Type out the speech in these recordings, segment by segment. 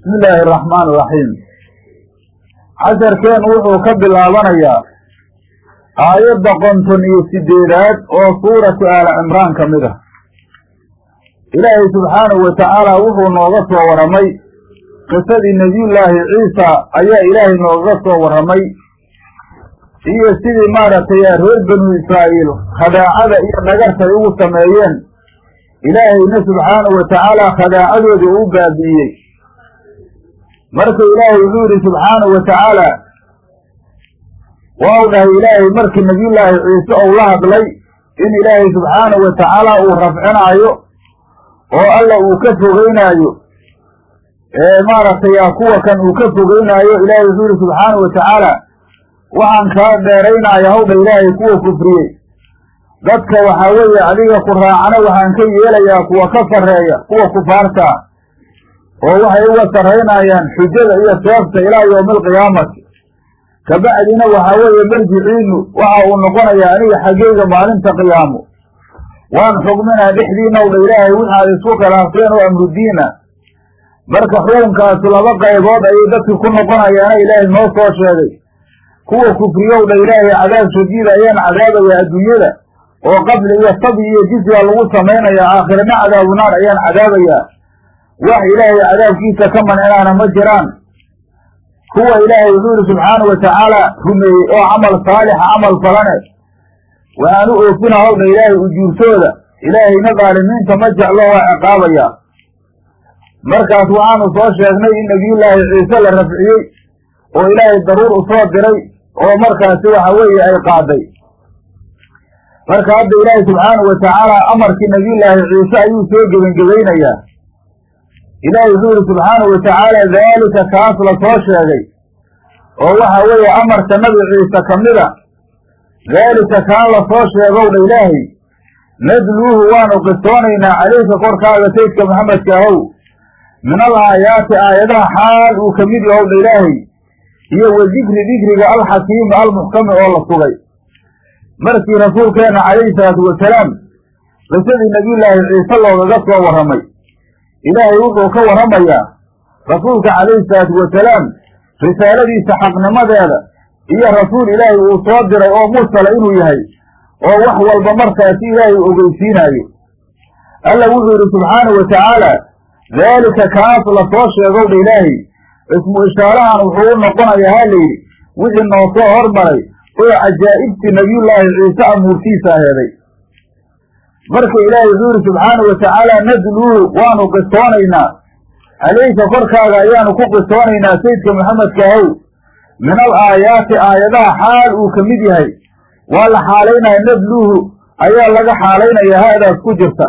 bismi illaahi araxmaan iraxiim casharkeen wuxuu ka bilaabanayaa aayadda qonton iyo sideedaad oo suuratu aala cimraan ka mid ah. Ilaahay subxaanahu wa tacaala wuxuu nooga soo warramay qisadii nebiyullaahi ciisa ayaa ilaahay nooga soo warramay iyo sidii maaragtay reer banu israa'iil khadaacada iyo dhagartay ugu sameeyeen. Ilaahayna subxaanahu wa tacaala khadaacadoodii uu baabi'iyey marka ilaahay wuxuu yidhi subxaanahu wa tacaala waa u dhahay ilaahay markii nebiyullaahi ciise ou la hadlay in ilaahay subxaanahu wa tacaala uu rafcinaayo oo alla uu ka fogeynaayo ee maaragtay kuwa kan uu ka fogeynaayo ilaahay wuxuu yidhi subxaanahu wa tacaala waxaan kaa dheeraynaya hawdha ilaahay kuwa kufriyey. Dadka waxaa weeye adiga ku raacana waxaan ka yeelayaa kuwa ka sarreeya kuwa kufaarta oo waxay uga sarraynayaan xujada iyo seefta ilaa yowmi alqiyaamati kabacdina waxaa weeye marjiciinu waxa uu noqonayaa aniga xaggeyga maalinta qiyaamo. Waan xugminaa dhexdiina wdha ilaahay waxaad isku khilaafteen oo amrudiina marka xukunkaasi laba qaybood ayay dadki ku noqonayaana ilaahay noo soo sheegay. Kuwa kufriyowdha ilaahay cadaab shadiid ayaan cadaabayaa adduunyada oo qabli iyo sabyi iyo jizya lagu samaynayaa aakhirana cadaabu naar ayaan cadaabayaa wax ilaahay cadaabkiisa ka mancinaana ma jiraan. Kuwa ilaahay wuxuu yihi subxaana wa tacaala rumeeyey oo camal saalixa camal falane. Waxaan u oofina hawdha ilaahay ujuurtooda ilaahayna dhaalimiinta ma jeclo waa ciqaabayaa markaas waxaanu soo sheegnay in nebiyullaahi ciise la rafciyey oo ilaahay daruur u soo diray oo markaasi waxa weeye ay qaaday. Marka hadda ilaahay subxaanahu wa tacaala amarkii nebiyullaahi ciise ayuu soo gebangebaynayaa ilaahay wuxuu yihi subxaanahu wa tacaala daalika kaas la soo sheegay. Oo waxa weeye amarka nabi ciise ka mida daalika kaan la soo sheegowdha ilaahay? Nadluuhu waanu qisoonaynaa calayka korkaaga saydka maxamedka ahow. Min al aayaati aayadaha xaal uu ka mid yahowdha ilaahay iyo wa dikri dikriga alxakiimi almuxkami oo la sugay. Markii rasuulkeenna calayhi salaatu wasalaam qisadii nebiyullaahi ciise loogaga soo warramay ilaahay wuxuu ka warramayaa rasuulka calayhi salaatu wasalaam risaaladiisa xaqnimadeeda iyo rasuul ilaahay uu soo diray oo mursala inuu yahay oo wax walba markaasi ilaahay u ogeysiinaayo alla wuxuu yidhi subxaanahu wa tacaala daalika kaas la soo sheegowdha ilaahay ismu ishaarahan wuxuu u noqonayaa ha layidhi wixii noo soo hormaray oo cajaa'ibtii nebiyullaahi ciise amuurtiisa aheeday marka ilaahay wuxuu yihi subxaanahu wa nadluuhu waanu qisoonaynaa. Calayka korkaaga ayaanu ku qisoonaynaa sayidka maxamedka ahow min al aayaati aayadaha xaal uu ka mid yahay. Waa la xaalaynaya nadluuhu ayaa laga xaalaynaya haadaas ku jirta.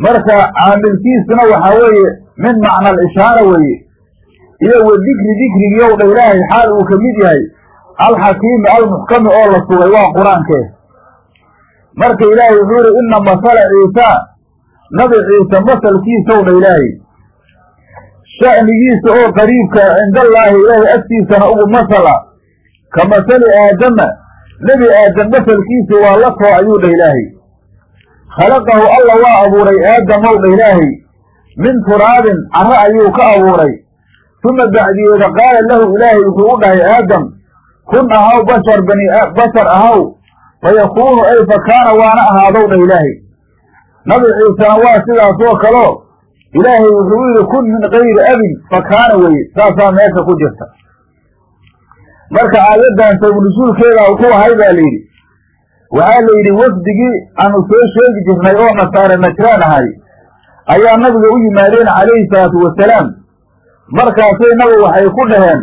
Marka caamilkiisuna waxaa weeye min macna alishaara weeye. Iyo wa dikri dikrigiiyow dha ilaahay xaal uu ka mid yahay. Alxakiimi almuxkami oo la sugay waa qur'aankee marka ilaahay wuxuu yihi ina masala ciisa. Nabi ciise masalkiisow dha ilaahay sha'nigiisa oo qariibka cindallaahi ilaahay agtiisana ugu masala. Ka masali aadama. Nebi aadam masalkiisa waa la too ayuu dha ilaahay khalaqahu alla waa abuuray aadamow dha ilaahay min turaabin carro ayuu ka abuuray. Uma bacdiyeeda qaala lahu ilaahay wuxuu u dhahay aadam kun ahaw bashar bani bashar ahaw fayakuunu ay fakaana waana ahaadow dha ilaahay nabi ciisena waa sidaas oo kaleo ilaahay wuxuu yidhi kun min kayri abin fakaana weye saasaa meesha ku jirta marka aayaddan sabnusuulkeeda ku ahay baa la yidhi waxaa la yidhi wafdigii aanu soo sheegi jirnay oo nasaare najraan ahay ayaa nabiga u yimaadeen calayhi salaatu wasalaam markaasay nabigu waxay ku dhaheen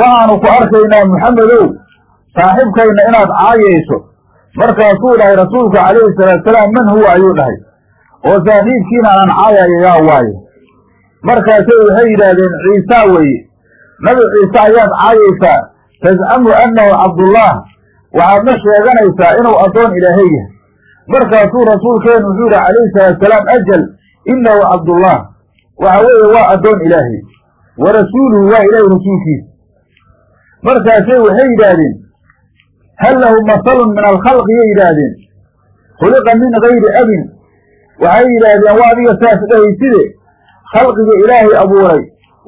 waxaanu ku arkaynaa muxamedow saaxibkayna inaad caayayso. Markaasuu dhahay rasuulku calayhi salaatusalaam man huwa ayuu dhahay. Oo saaxiibkiina aan caayayo yaa waaye. Markaasay waxay yidhaahdeen ciisaa weeye. Nabi ciise ayaad caayaysaa? Tascamu annahu cabdullah waxaadna sheeganaysaa inuu addoon ilaahay yahay. Markaasuu rasuulkeenu wuxuu yidhi calayhi salaatusalaam ajal innahu cabdullah waxa weeye waa addoon ilaahay. Wa rasuuluhu waa ilaahay rasuulkiisa. Markaasay waxay yidhaahdeen hal lahu masalun min alkhalqi yay yidhaahdeen khuliqa min gayri abin waxay yidhaahdeen waa adiga saas dhahayside khalqiga ilaahay abuuray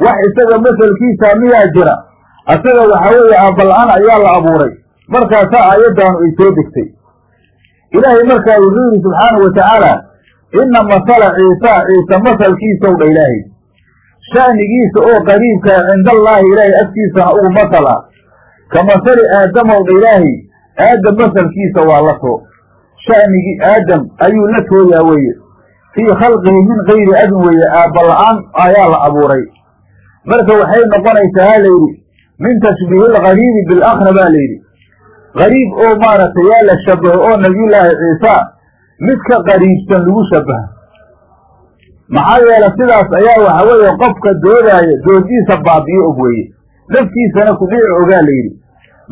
wax isaga masalkiisa miyaa jira asaga waxaa weeye aabala-aan ayaa la abuuray markaasaa aayaddaanu ay soo degtay ilaahay markaa wuxuu yidhi subxaanahu wa tacaala inna masala ciisa ciise masalkiisow dha ilaahay sha'nigiisa oo qariibkaa cindallaahi ilaahay agtiisana ugu masala ka masali aadamow dha ilaahay aadam masalkiisa waa la too sha'nigii aadam ayuu la tooyaa weeye. Fii khalqihi min gayri abin weeye aabala-aan ayaa la abuuray. Marka waxay noqonaysaa ha layidhi min tashbiihi algariibi bilakra baa layidhi. Gariib oo maaragtay yaa la shabaho oo nabiyullaahi ciisa mid ka qariibsan lagu shabaha. Maxaa yeele sidaas ayaa waxa weeye qofka doodaaya doodiisa baabiyo og weeye naftiisana kudhici ogaa layidhi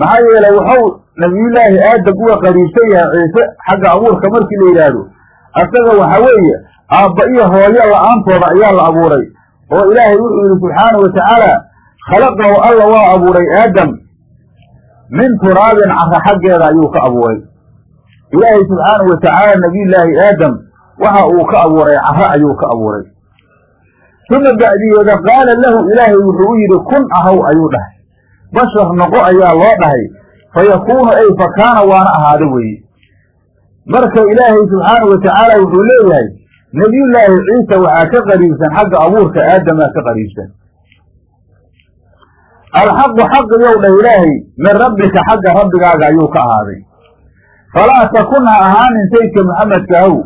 maxaa yeele wuxuu nabiyullaahi aadam uga qariibsan yahay ciise xagga abuurka markii la yidhaahdo. Asaga waxa weeye aabba iyo hooyo la'aantooda ayaa la abuuray oo ilaahay wuxuu yidhi subxaanahu wa tacaala khalaqahu alla waa abuuray aadam. Min turaabin cara xaggeeda ayuu ka abuuray. Ilaahay subxaanahu wa tacaala nabiyullaahi aadam waxa uu ka abuuray cara ayuu ka abuuray uma bacdiyeeda qaala lahu ilaahay wuxuu u yidhi kun ahaw ayuu dhahay. Bashar noqo ayaa loo dhahay. Fa yakuunu ay fa kaana waana ahaado weeye. Marka ilaahay subxaanahu wa tacaala wuxuu leeyahay nebiyullaahi ciisa waxaa ka qariibsan xagga abuurka aadamaa ka qariibsan. Alxaqu xaqiyow dhah ilaahay min rabbika xagga rabbigaaga ayuu ka ahaaday. Falaa takun ha ahaanin saydka maxamedka ahow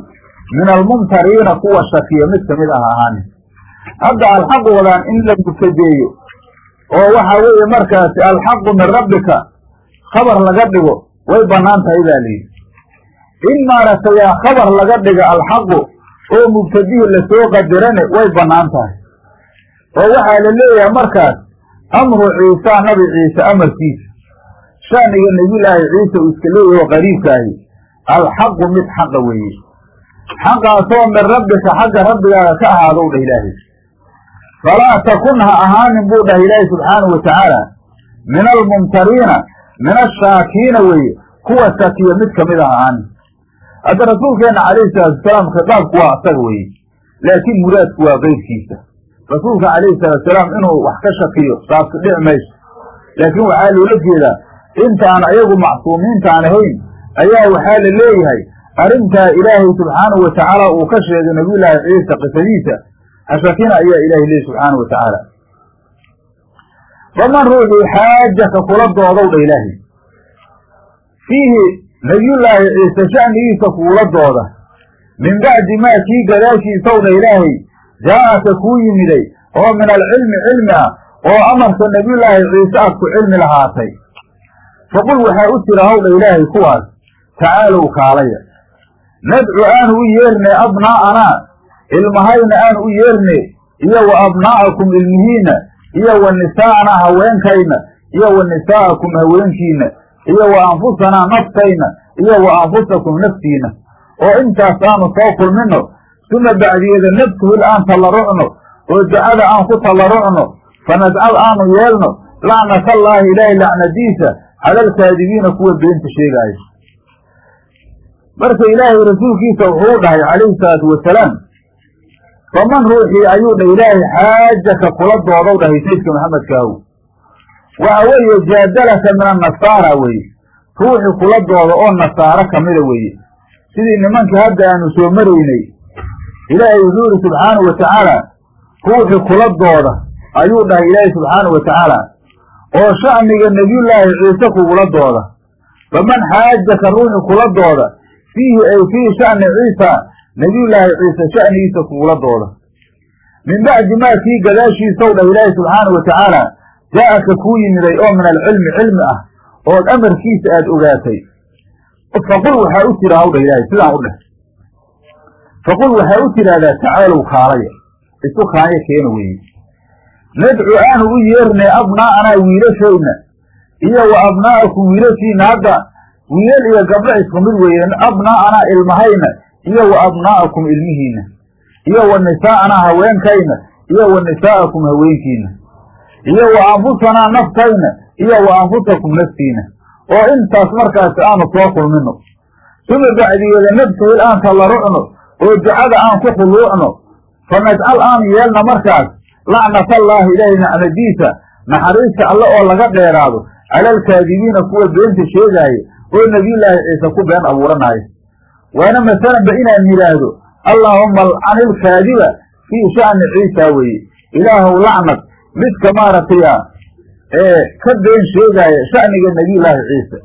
min almumtariina kuwa shakiya mid ka mid ah ahaanin hadda alxaqu wadaan in la mubtadeeyo oo waxa weeye markaasi alxaqu min rabbika khabar laga dhigo way bannaan tahay baa layidhi in maaragtay khabar laga dhiga alxaqu oo mubtadihii la soo qadirane way bannaan tahay oo waxaa la leeyahay markaas amru ciisa nabi ciise amarkiisa. Shaniga nebiyullaahi ciise uu iska leeyahay oo qariibkaahi alxaqu mid xaqa weeye. Xaqaasoo min rabbika xagga rabbigaaga ka ahaadow dhah ilaahay falaa takun ha ahaanin buu dhah ilaahay subxaanahu wa tacaala min almumtariina min ashaakiina weeye kuwa shakiya mid ka mid ah ahaanin hadda rasuulkeenna calayhi salaatusalaam khitaabku waa asaga weeye laakiin muraadku waa keyrkiisa rasuulka calayhi salaatusalaam inuu wax ka shakiyo taasi dhici mayso laakiin waxaa loola jeedaa intaan ayagu macsuumiintaan ahayn ayaa waxaa la leeyahay arrintaa ilaahay subxaanahu wa tacaala uu ka sheegay nabiyullaahi ciisa qisadiisa hashakina ayaa ilahay leeyahy subxaanahu wa tacaala faman ruuxii xaajaka kula doodow dha ilaahay. Fiihi nabiyullaahi ciise sha'nigiisa kuula dooda. Min bacdi maa kii gadaashiisaw dha ilaahay jaa'aka kuu yimiday oo min alcilmi cilmi ah oo amarka nabiyullaahi ciise aad ku cilmi lahaatay. Faqul waxaa u jira hawdha ilaahay kuwaas tacaalow kaalaya. Nadcu aanu u yeernay abnaa'anaa ilmahayna aanu u yeerne iyo wa abnaa'akum ilmihiinna iyo wa nisaa'anaa haweenkayna iyo wa nisaa'akum haweenkiinna iyo wa anfusanaa naftayna iyo wa anfusakum naftiina. Oo intaas aanu soo kulmino suma bacdiyeeda nabtuhil aan tallarucno oo ducada aan ku tallarucno fanajcal aanu yeelno lacnatallaahi ilaahay lacnadiisa cala alkaadibiina kuwa beenta sheegaayo. Marka ilaahay rasuulkiisa wuxuu dhahay calayhi salaatu wasalaam faman ruuxii ayuu dha ilaahay xaajaka kula doodow dhahay saydka maxamedkaahu waxa weeye jaadalaka min annasaara weeye ruuxii kula dooda oo nasaaro kamida weeye sidii nimankii hadda aanu soo maraynay ilaahay wuxuu yihi subxaanahu wa tacaala ruuxii kula dooda ayuu dhahay ilaahay subxaanahu wa tacaala oo sha'niga nebiyullaahi ciise kugula dooda faman xaajaka ruuxii kula dooda fiihi ay fii sha'ni ciisa nebiyullaahi ciise sha'nigiisa kugula dooda. Min bacdi maa kii gadaashiisaw dhah ilaahi subxaanahu wa tacaala jaa'aka kuu yimiday oo min alcilmi cilmi ah ood amarkiisa aada ogaatay. Faqul waxaa u tira hawdha ilaahay sidaan u dheh faqul waxaa u tidhaahdaa tacaalow kaalaya. Isu kaanya keena weeye. Nadcu aanu u yeernay abnaa'anaa wiilashayna iyo wa abnaa'akum wiilashiina hadda wiilal iyo gabdho isku mid weeye abnaa'anaa ilmahayna iyo wa abnaa'akum ilmihiina iyo wa nisaa'anaa haweenkayna iyo wa nisaa'akum haweenkiina iyo wa anfusanaa naftayna iyo wa anfusakum naftiina. Oo intaas markaasi aanu soo kulmino. Suma bacdigeeda nabtuhil aan tallarucno oo ducada aan ku khuluucno fanajcal aanu yeelna markaas lacnatallaahi ilaahay nacmadiisa naxariista alle oo laga dheeraado cala alkaadibiina kuwa beenta sheegaaya oo nebiyullaahi ciise ku been abuuranaayo waana masalanba inaan yidhaahdo allaahumma alcan ilkaadiba fii sha'ni ciisa weeye. Ilaahow lacnad. Midka maaragtay ee ka been sheegaaya sha'niga nebiyullaahi ciise.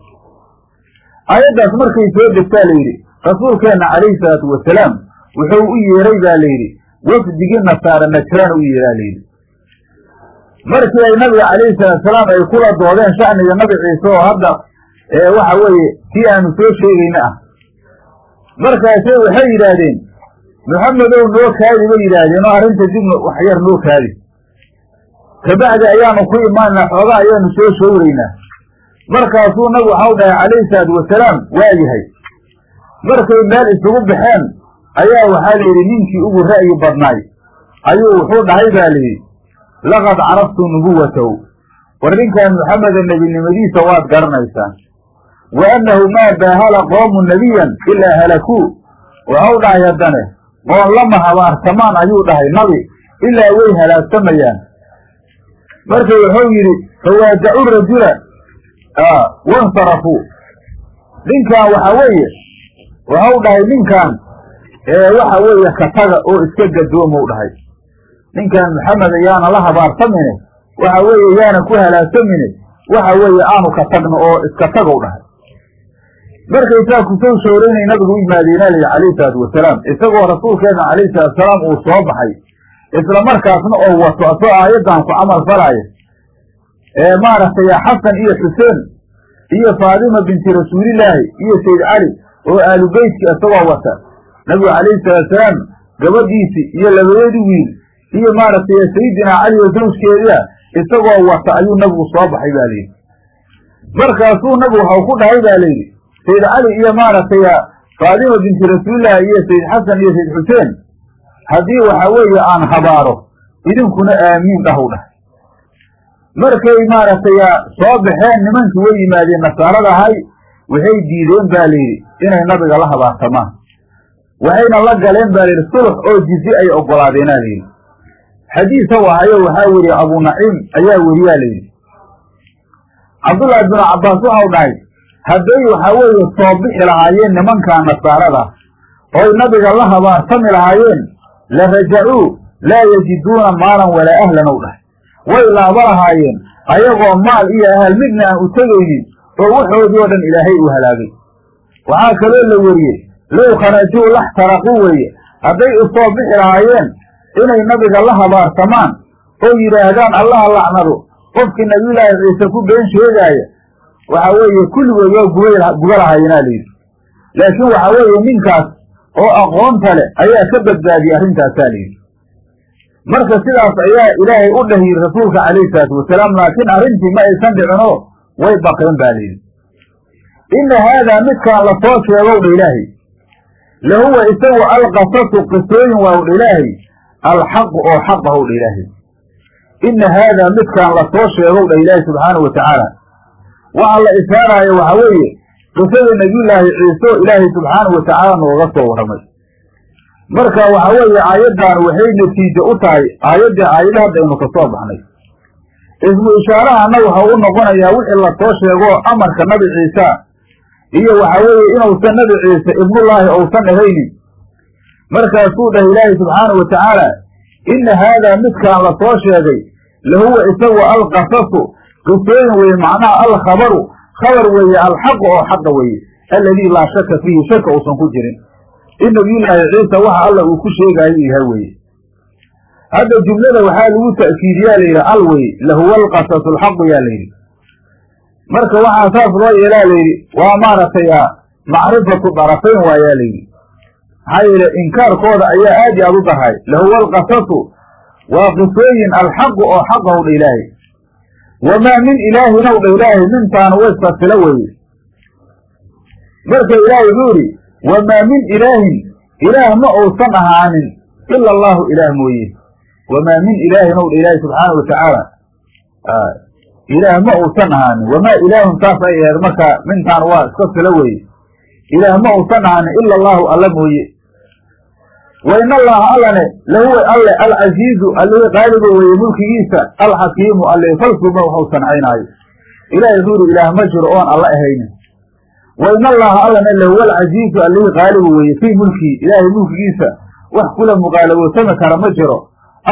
Aayaddaas markay soo degtaa la yidhi rasuulkeenna calayhi salaatu wasalaam wuxuu u yeeray baa layidhi wafdigii nasaare najraan u yeeraa layidhi markii ay nabiga calayhi salaatusalaam ay kula doodeen sha'niga nabi ciise oo hadda waxa weeye kii aanu soo sheegayna ah markaase waxay yidhaahdeen maxamedow noo kaadi bay yidhaahdeen oo arrinta dib waxyar noo kaadi. Kabacdi ayaanu ku imaanaa xoogaa ayaanu soo showraynaa markaasuu nabigu waxau dhahay calayhi salaatu wasalaam waa yahay. Markay meel isugu baxeen ayaa waxaa la yidhi ninkii ugu ra'yi badnaay. Ayuu wuxuu dhahay baa layidhi laqad caraftu nubuwatahu. War ninkan maxameda nebinimadiisa waad garanaysaan wa annahu maa baahala qoomu nebiyan ilaa halakuu waxau dhahay haddane qoon lama habaarsamaan ayuu dhahay nabi ilaa way halaagsamayaan marka wuxuu yidhi fawaadacu rajula wansarafuu ninkan waxa weeye waxau dhahay ninkan waxa weeye kataga oo iska gadoomou dhahay ninkan maxamed ayaana la habaarsamine waxa weeye yaana ku halaagsamine waxa weeye aanu ka tagno oo iska tagow dhahay markay saa ku soo shooraynay nabigu u yimaadeena layidhi calayhi salaatu wasalaam isagoo rasuulkeena calayhi salaatusalaam uu soo baxay. Isla markaasna oo wato asoo aayaddan ku camal falaayo ee maaragtay xasan iyo xuseen iyo faadima binti rasuulillaahi iyo sayd cali oo aalubeytki isagoo wata. Nabigu calayhi salaatusalaam gabadhiisi iyo labadeedi wiil iyo maaragtay sayidinaa cali oo zawjkeedia isagoo wata ayuu nabigu soo baxay ba layidhi. Markaasuu nabigu waxau ku dhahay ba layidhi sayd cali iyo maaragtay faadima binti rasuulillahi iyo sayd xasan iyo sayd xuseen. Haddii waxa weeye aan habaaro idinkuna aamiin dhahow dhahay markay maaragtay soo baxeen nimankii way yimaadeen nasaarada ahay waxay diideen ba layidhi inay nabiga la habaartamaan. Waxayna la galeen ba layidhi sulux oo jizi ay ogolaadeena layidhi xadiisa wahayo waxaa weriye abu naciim ayaa weriyaa layidhi cabdullaahi binu cabbaas waxau dhahay hadday waxaa weeye soo bixi lahaayeen nimankaa nasaarada oy nabiga la habaarsami lahaayeen la rajacuu laa yajiduuna maalan walaa ahlan ow dhahay. Way laaba lahaayeen ayagoo maal iyo ahal midna aan u tegaynin oo waxoodii oo dhan ilaahay uu halaagay. Waxaa kaloo la weriyey low kharajuu laxtaraquu weeye hadday u soo bixi lahaayeen inay nabiga la habaarsamaan oo yidhaahdaan allaha lacnado qofkii nabiyullaahi ciise ku been sheegaaya waxa weeye kulligood waa guba guba lahayenaa layidhi laakiin waxa weeye ninkaas oo aqoonta leh ayaa ka badbaadiyey arrintaasaa layidhi marka sidaas ayaa ilaahay u dhahi rasuulka calayhi salaatu wasalaam laakiin arrintii ma aysan dhicinoo way baqeen ba layidhi inna haadaa midkaan la soo sheegow dha ilaahay lahuwa isagu alqasasu qisooyin waa dha ilaahay alxaqu oo xaqahow dha ilaahay. Inna haadaa midkaan la soo sheegow dha ilaahay subxaanahu wa tacaala waxa la ishaaraayo waxa weeye qisada nebiyullaahi ciise ilaahay subxaanahu wa tacaala nooga soo warramay. Marka waxa weeye aayaddan waxay natiijo u tahay aayaddii aayada haddaynu ka soo baxnay. Ismu ishaarahana waxau u noqonayaa wixii la soo sheego amarka nabi ciisa iyo waxa weeye inuusan nabi ciise ibnullaahi ousan ahaynin. Markaasuu dhahay ilaahay subxaanahu wa tacaala inna haadaa midkaan la soo sheegay lahuwa isagu alqasasu qisooyin weeye macnaha alkhabaru. Khabar weeye alxaqu oo xaqa weeye. Alladii laa shaka fiihi shaka uusan ku jirin. In nabiyullaahi ciisa waxa alla uu ku sheegaayo yahay weeye. Hadda jumlada waxaa lagu ta'kiidiyaa layidhi al weye lahuwa alqasasu alxaqu yaa layidhi marka waxaa saas loo yeelaa layidhi waa maaragtay macrifatu darafayn waayaa layidhi maxaa yeele inkaarkooda ayaa aad i aad u daray lahuwa alqasasu waa qisooyin alxaqu oo xaqahu dha ilaahay wamaa min ilaahin ow ilaahay mintaanu waystasila weeye marka ilaahay wuxuu idhi wamaa min ilaahin ilaah ma uusan ahaanin ila allahu ilaah mooye wamaa min ilaahin ow dha ilaahay subxaana wa tacaala ilaah ma uusan ahaanin wamaa ilaahun saas ay aheed marka mintaan waa iska sila weeye ilaah ma uusan ahaanin ila allahu alla mooye wa in allaha allane lahuwa alle alcasiizu allihii qaaliba weeye mulkigiisa alxakiimu alle falsuba waxau sancaynaayo ilaahay yidhi ilaah ma jiro oon alla ahaynin wa in allaha allane lahuwa alcasiizu allihii qaaliba weeye fii mulkihi ilaahay mulkigiisa wax kula muqaalabootami kara ma jiro.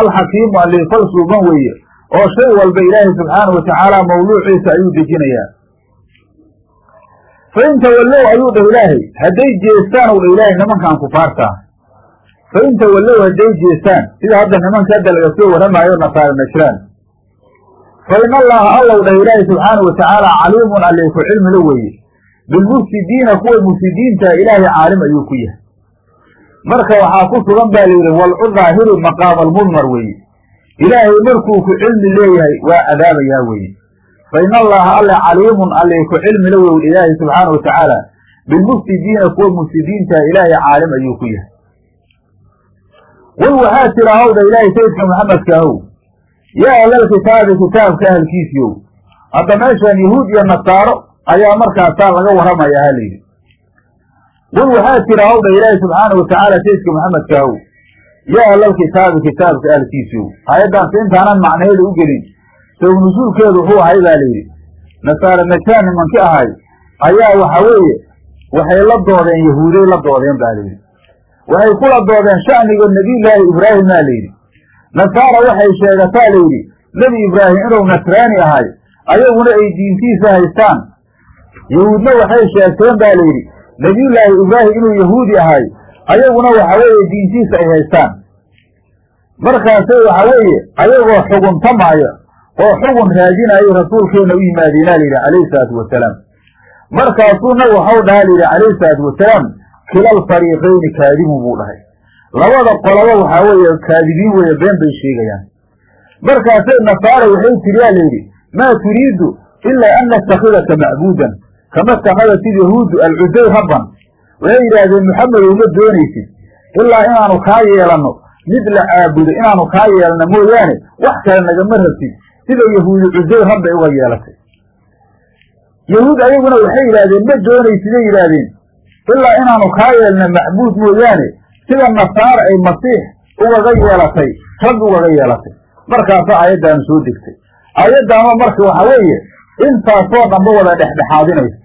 Alxakiimu allihii falsuuban weeye oo shay walba ilaahay subxaanahu watacaala mawduuciisa ayuu dejinayaa. Fa in tawallow ayuu dhah ilaahay hadday jeestaan u dha ilaahay nimankan kufaartaa fa in tawallow hadday jeestaan sida hadda nimanka hadda laga soo warramaayo nasaara najraan fa in allaha allow dhah ilaahay subxaanahu watacaala caliimun allee ku cilmila weeye bilmufsidiina kuwa mufsidiinta ilaahay caalim ayuu ku yahay. Marka waxaa ku sugan baa layidhi walcu daahiru maqaama almudmar weeye ilaahay markuu ku cilmi leeyahay waa cadaabayaa weeye fa in allaha alle caliimun alle ku cilmila wey ilaahay subxaana wa tacaala bilmufsidiina kuwa mufsidiinta ilaahay caalim ayuu ku yahay wal waxaa tira howdha ilaahay sayidka maxamedka ahow yaa ahlalkitaabi kitaabka ahalkiisiiow hadda meeshaan yahuud iyo nasaaro ayaa markaasaa laga warramaya ha layidhi wal waxaa tira howdha ilaahay subxaana wa tacaala sayidka maxamedka ahow yaa ahlalkitaabi kitaabka ahalkiisiiow aayaddaanse intaanan macnaheeda u gelin. Sabab nusuulkeedu wuxuu ahay baa layidhi nasaara najaan nimanki ahay ayaa waxa weeye waxay la doodeen yahuuday la doodeen ba layidhi waxay kula doodeen sha'niga nebiyullaahi ibraahim maa layidhi nasaara waxay sheegataa layidhi nebi ibraahim inuu nasraani ahay ayaguna ay diintiisa haystaan. Yahuudna waxay sheegteen ba layidhi nebiyullaahi ibraahim inuu yahuudi ahay ayaguna waxa weeye diintiisa ay haystaan. Markaasay waxa weeye ayagoo xuguntamaayo oo xugun raadinayo rasuulkeenna u yimaadeenaa layidhi calayhi salaatu wasalaam. Markaasuu nabigu waxau dhaha layidhi calayhi salaatu wasalaam kilal fariiqayni kaadibun buu dhahay. Labada qolaba waxaa weeye kaadibiin weeye been bay sheegayaan. Markaasay nasaara waxay tiriyaa layidhi maa turiidu ilaa an nastakhidaka macbuudan kama stakhadat ilyahuudu alcusayr rabban waxay yidhaahdeen maxamedow ma doonaysid? Ilaa inaanu kaa yeelanno mid la caabudo inaanu kaa yeelno mooyaane wax kale nagama rabtid. Sida yahuudi cusayr rabbay uga yeelatay. Yahuud ayaguna waxay yidhahdeen ma doonaysiday yidhaahdeen ilaa inaanu kaa yeelno macbuud mooyaane sida nasaara ay masiix ugaga yeelatay rabbi ugaga yeelatay. Markaasaa aayaddaanu soo degtay. Aayaddaama marka waxa weeye intaasoo dhanba wada dhexdhexaadinaysa.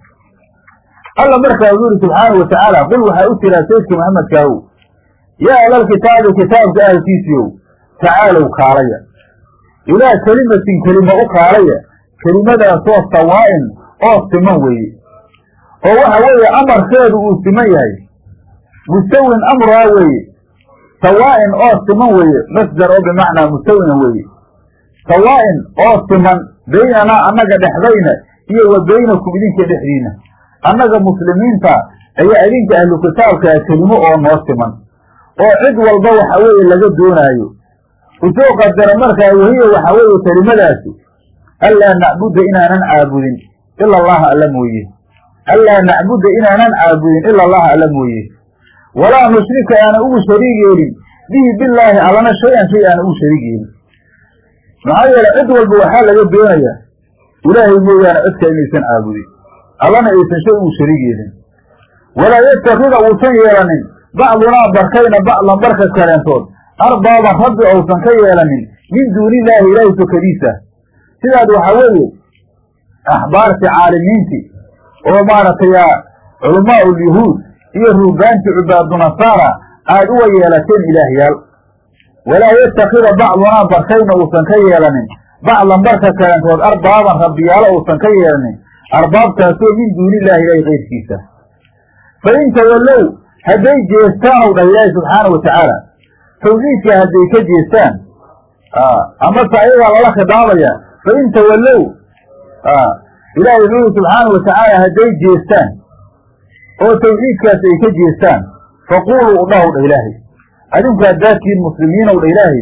Alla markaa wuxuu yidhi subxaana wa tacaala qul waxaa u tiraa saydka maxamedkaahow yaa ahlalkitaabi kitaabka ahalkiisiiow tacaalow kaalaya. Ilaa kelimatin kelima u kaalaya kelimadaasoo sawaa'in oo siman weeye oo waxa weeye amarkeedu uu siman yahay. Mustawin amruhaa weeye. Sawaa'in oo siman weeye masdar oo bimacnaa mustawina weeye. Sawaa'in oo siman baynanaa annaga dhexdayna iyo wa baynakum idinka dhexdiina. Annaga muslimiinta ayaa idinka ahlu kitaabkaa kelimo oo noo siman. Oo cid walba waxa weeye laga doonaayo. Usoo qadara markaa wahiya waxa weeye kelimadaasi. Anlaa nacbuda inaanan caabudin. Ila allaha alla mooye anlaa nacbuda inaanan caabudin ila allaha alla mooye walaa nushrika aanan ugu shariig yeelin bihi bilaahi allana shay-an shay aanan ugu shariig yeelin maxaa yeele cid walba waxaa laga doonayaa ilaahay mooyaane cidka inaysan caabudin allana aysan shay ugu shariig yeelin walaa yatakida uusan yeelanin bacdunaa barkayna bacdan barka kaleentood arbaaban rabbi ousan ka yeelanin min duunillaahi ilaahay sokadiisa sidaad waxaa weeye axbaarti caalimiintii oo maaragtay culamaa ulyahuud iyo ruhbaanti cubaadu nasaara aad uga yeelateen ilaahyaal. Walaa yatakida bacdunaa barkayna uusan ka yeelanin. Bacdan barka kaleentood arbaaban rabbiyaalo uusan ka yeelanin. Arbaabtaasoo min duunillaahi ilaahay kayrkiisa fa in tawallow hadday jeestaan ow dhah ilaahi subxaana wa tacaala. Tawxiidka hadday ka jeestaan amase ayagaa lala khidaabaya fa in tawallow ilaahay wuxuu yihi subxaana wa tacaala hadday jeestaan oo tawxiidkaas ay ka jeestaan faquuluu udhahow dha ilaahay. Adinku haddaadtiin muslimiinow dha ilaahay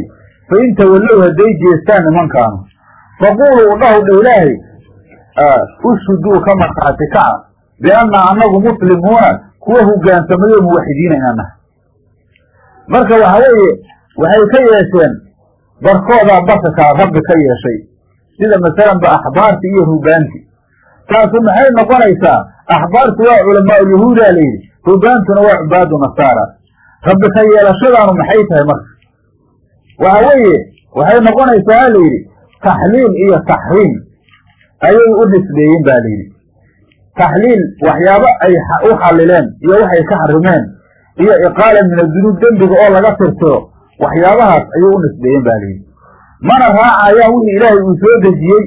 fa in tawallow hadday jeestaan nimankaanu faquuluu udhahow dha ilaahay. Ushuduu ka markhaati kaca biannaa annagu muslimuuna kuwa hogaansamayo muwaxidiina inaan nahay. Marka waxa weeye waxay ka yeesheen barkoodaa barkakaa rabbi ka yeeshay sida masalan ba axbaarti iyo rubaanti taasu maxay noqonaysaa? Axbaartu waa culamaa ulyahuudaa layidhi rubaantuna waa cubaadu nasaara rabbi ka yeelashadaanu maxay tahay marka? Waxa weeye waxay noqonaysaa la yidhi taxliil iyo taxriim. Ayay u nisbeeyeen ba la yidhi. Taxliil waxyaabo ay u xalileen iyo waxay ka xarimeen iyo iqaala min adunuub dembiga oo laga tirtiro waxyaabahaas ayay u nisbeeyeen ba layidhi mana raacayaan wixii ilaahay uu soo dejiyey.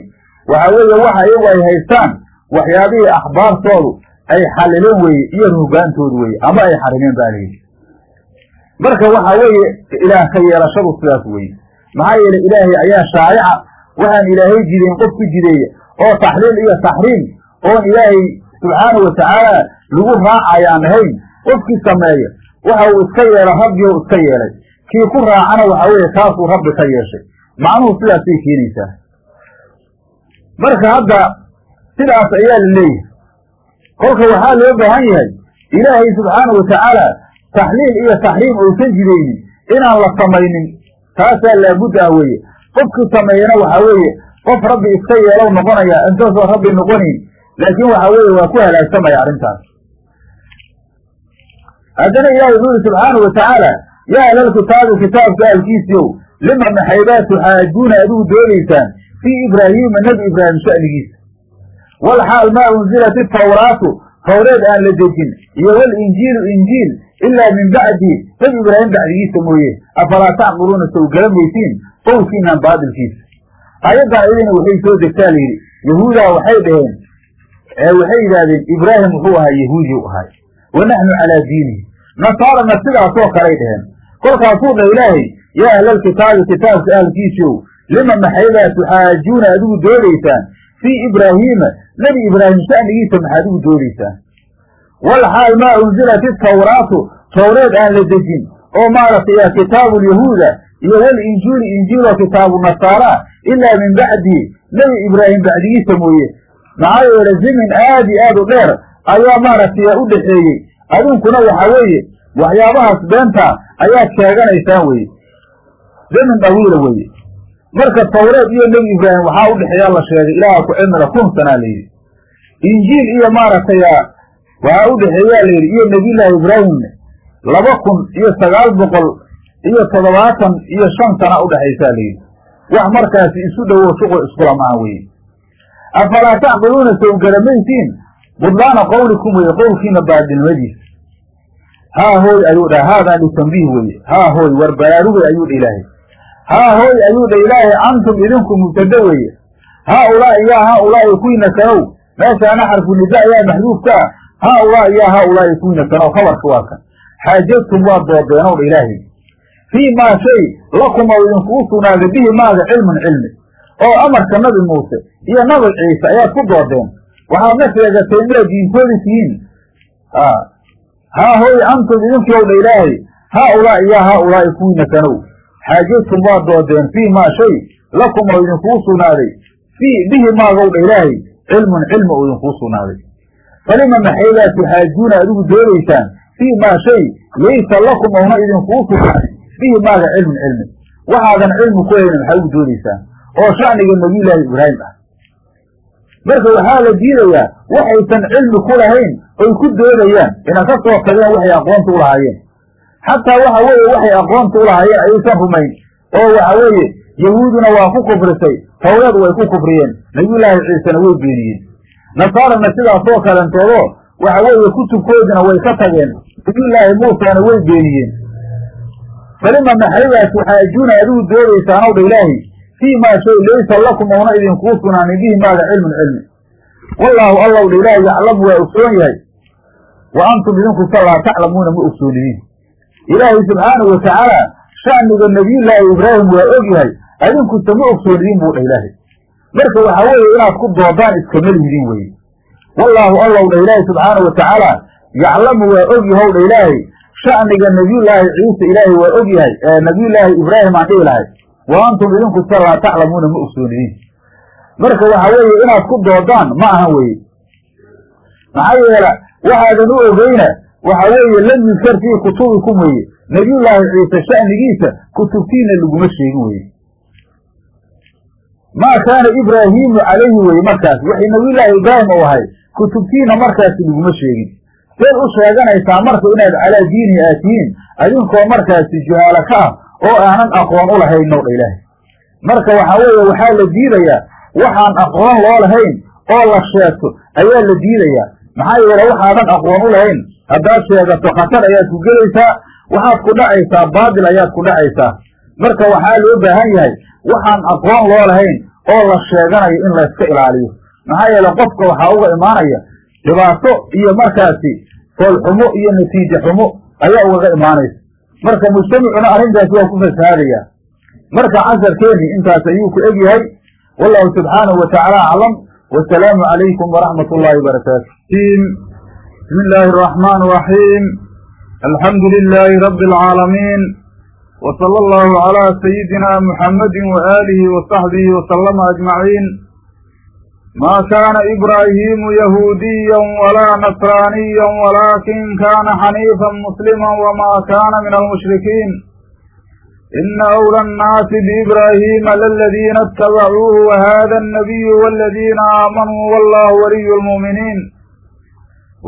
Waxa weeye waxa iyagu ay haystaan waxyaabihii akhbaartoodu ay xalileen weeye iyo ruhbaantoodu weye ama ay xarimeen ba layidhi marka waxa weeye ilaah ka yeelashadu sidaas weye maxaa yeelay ilaahay ayaa shaayica waxaan ilaahay jideyn qof ku jideeya oo taxliil iyo taxriim oon ilaahay subxaanau watacaala lagu raacaya aan ahayn qofkii sameeya waxa uu iska yeela rabbi ou iska yeelay. Kii ku raacana waxa weeye taasuu rabbi ka yeeshay. Macnuhu sidaasay keenaysaa. Marka hadda sidaas ayaa la leeyahay. kolka waxaa loo baahan yahay ilaahay subxaanau watacaala taxliil iyo taxriim uusan jidaynin inaan la samaynin taasaa laabudda ah weeye. qofkii sameeyana waxaa weeye qof rabbi iska yeelow noqonaya intaasoo rabbi noqonayn laakiin waxa weeye waa ku halaagsamaya arrintaas. haddana ilaahay wuxuu yihi subxaanau watacaala yaa ahlalkitaabi kitaabka ahlkiisiiow lima maxaybaad tuxaajuuna adigu doodaysaan fii ibraahiima nebi ibraahim sha'nigiisa walxaal maa unzilat itawraatu tawreed aan la dejin iyo walinjiilu injiil ilaa min bacdi nebi ibraahim bacdigiisa mooye afalaa tacqiluuna sow garamaysiin qowlkiinaan baadilkiisa aayaddan idina waxay soo degtaa la yidhi yahuudaa waxay dhaheen waxay yidhaahdeen ibraahim wuxuu ahaa yahuudi u ahay wa naxnu calaa diinihi nasaarana sidaasoo kalay dhaheen kolkaasuu dha ilaahay yaa ahlalkitaabi kitaabka ahlkiisiiow lima maxaydaa tuxaajuuna adigu doodaysaan fii ibraahiima nebi ibraahim sha'nigiisa maxaad ugu doodaysaan walxaal maa unzilat itawraatu tawreed aan la dejin oo maaragtay kitaabu lyahuuda iyo walinjiili injiiloo kitaabu nasaara ilaa min bacdi nebi ibraahim bacdigiisa mooye maxaa yeele zimin aad i aad u dheer ayaa maaragtay u dhexeeyey adinkuna waxa weeye waxyaabahaas beenta ayaad sheeganaysaan weye zamin dhawiila weye marka tawreed iyo nebi ibraahim waxaa u la sheegay ilaaha ku cilmila kun sanaa layidhi injiil iyo maaragtay waxaa u dhexeeyaa layidhi iyo nebiyullaahi ibraahimne laba kun iyo sagaal boqol iyo toddobaatan iyo shan sana udhexaysaa layidhi wax markaasi isu dhowo shuqul iskula maa weye afalaa tacqiluuna sow garamaysiin budlaana qowlikum weye qowlkiina baadilnimadiisa haa hooy ayuu dhaha haadaa litambiih weye haa hooy war baraarugay ayuu dha ilaahay haa hooy ayuu dha ilaahay antum idinku mubtado weeye. Haa ulaa'i yaa haa ulaa'i kuwiina kanow meeshaana xarfu nida ayaa maxduufka ah. Haa ulaa'i yaa haa ulaa'i kuwiina kanow khabarka waa kan. Xaajadtum waa doodeenow dha ilaahay fii maa shay lakum ou idinkugu sugnaaday bihi maaga cilmun cilmi. Oo amarka nabi muuse iyo nabi ciise ayaad ku doodeen. Waxaadna sheegatay inaad diintoodi tihiin. Haa hooy antum idinkii ow dha ilaahay haa ulaa'i yaa haa ulaa'i kuwiina kanow xaajadtum waa doodeen fii maa shay lakum oo idinkugu sugnaaday fii bihi maagow dha ilaahay cilmun cilmi oo idinkugu sugnaaday falima maxaydaa tuxaajuuna adigu doodaysaan fii maa shay laysa lakum ouna idinkugu sugnaaday bihi maaga cilmun cilmi waxaadan cilmi ku hayna maxaa ugu doodaysaan oo sha'niga nabiyullaahi ibraahim ah marka waxaa la diidayaa waxaysan cilmi ku lahayn oy ku doodayaan ina ka soo tageen waxay aqoonta u lahaayeen xataa waxa weeye waxay aqoonta u lahaayeen ayaysan rumayn. Oo waxa weeye yahuuduna waa ku kufrisay tawreed way ku kufriyeen nabiyullaahi ciisena way beeniyeen. Nasaarana sidaasoo kalentoodo waxa weeye kutubkoodina way ka tageen nabiyullaahi muusena way beeniyeen. Falima maxaydaas waxaajuuna adigu doodaysaanow dha ilaahi fii maa shay laysa lakum ouna idinkugu sugnaanin bihi maaga cilmun cilmi. Wallaahu allow dha ilaahi yaclamu waa ogsoon yahay. Wa antum idinku sa laa taclamuuna ma ogsoonidiin ilaahay subxaanahu watacaala sha'niga nebiyullaahi ibraahim waa og yahay adinkuse ma ogsoonidiin buu dha ilaahay. Marka waxaa weeye inaad ku doodaan iskama lihidiin weye wallaahu allow dha ilaahi subxaanahu watacaala yaclamu waa og yahow dha ilaahay sha'niga nebiyullaahi ciise ilaahay waa og yahay ee nebiyullaahi ibraahim aan dhihi lahay. Wa antum idinku se laa taclamuuna ma ogsoonidiin marka waxa weeye inaad ku doodaan ma aha weye maxaa yeela waxaadan u ogeyna waxa weeye lam yudkar fii kutubikum weye nebiyullaahi ciise sha'nigiisa kutubtiina laguma sheegin weye maa kaana ibraahiimu calayhi weye markaas. Waxay nabiyullaahi ibraahim u ahay kutubtiina markaasi laguma sheegin. Sayd u sheeganaysaa marka inaad calaa diini aad tihiin adinkoo markaasi juhaalo ka ah oo aanan aqoon u lahayn nowdha ilaahay. Marka waxaa weeye waxaa la diidayaa. Waxaan aqoon loo lahayn oo la sheegto ayaa la diidayaa maxaa yeele waxaadan aqoon u lahayn. Haddaad sheegato khatar ayaad ku gelaysaa waxaad ku dhacaysaa baatil ayaad ku dhacaysaa. Marka waxaa loo baahan yahay waxaan aqoon loo lahayn oo la sheeganayo in layska ilaaliyo. Maxaa yeele qofka waxaa uga imaanaya dhibaato iyo markaasi foolxumo iyo natiije xumo ayaa ugaga imaanaysa. Marka mujtamicuna arrintaas waa ku fasahaadaya marka casarkeeni intaas ayuu ku eg yahay wallahu subxaanahu watacaala aclam wasalaamu calaykum waraxmat ullaahi wabarakaatu bismi illaahi araxmaan raxiim alxamdu lilaahi rabbi alcaalamiin wsala allahu calaa sayidina muxammadi waaalihi wasaxbihi wasalama ajmaciin maa kaana ibraahiimu yahuudiya walaa nasraaniya walaakin kaana xaniifan muslima wamaa kaana min almushrikiin ina awla annaasi biibraahiima laladiina اtabacuuhu wahada annabiyu waladiina aamanuu wallahu waliyu lmuuminiin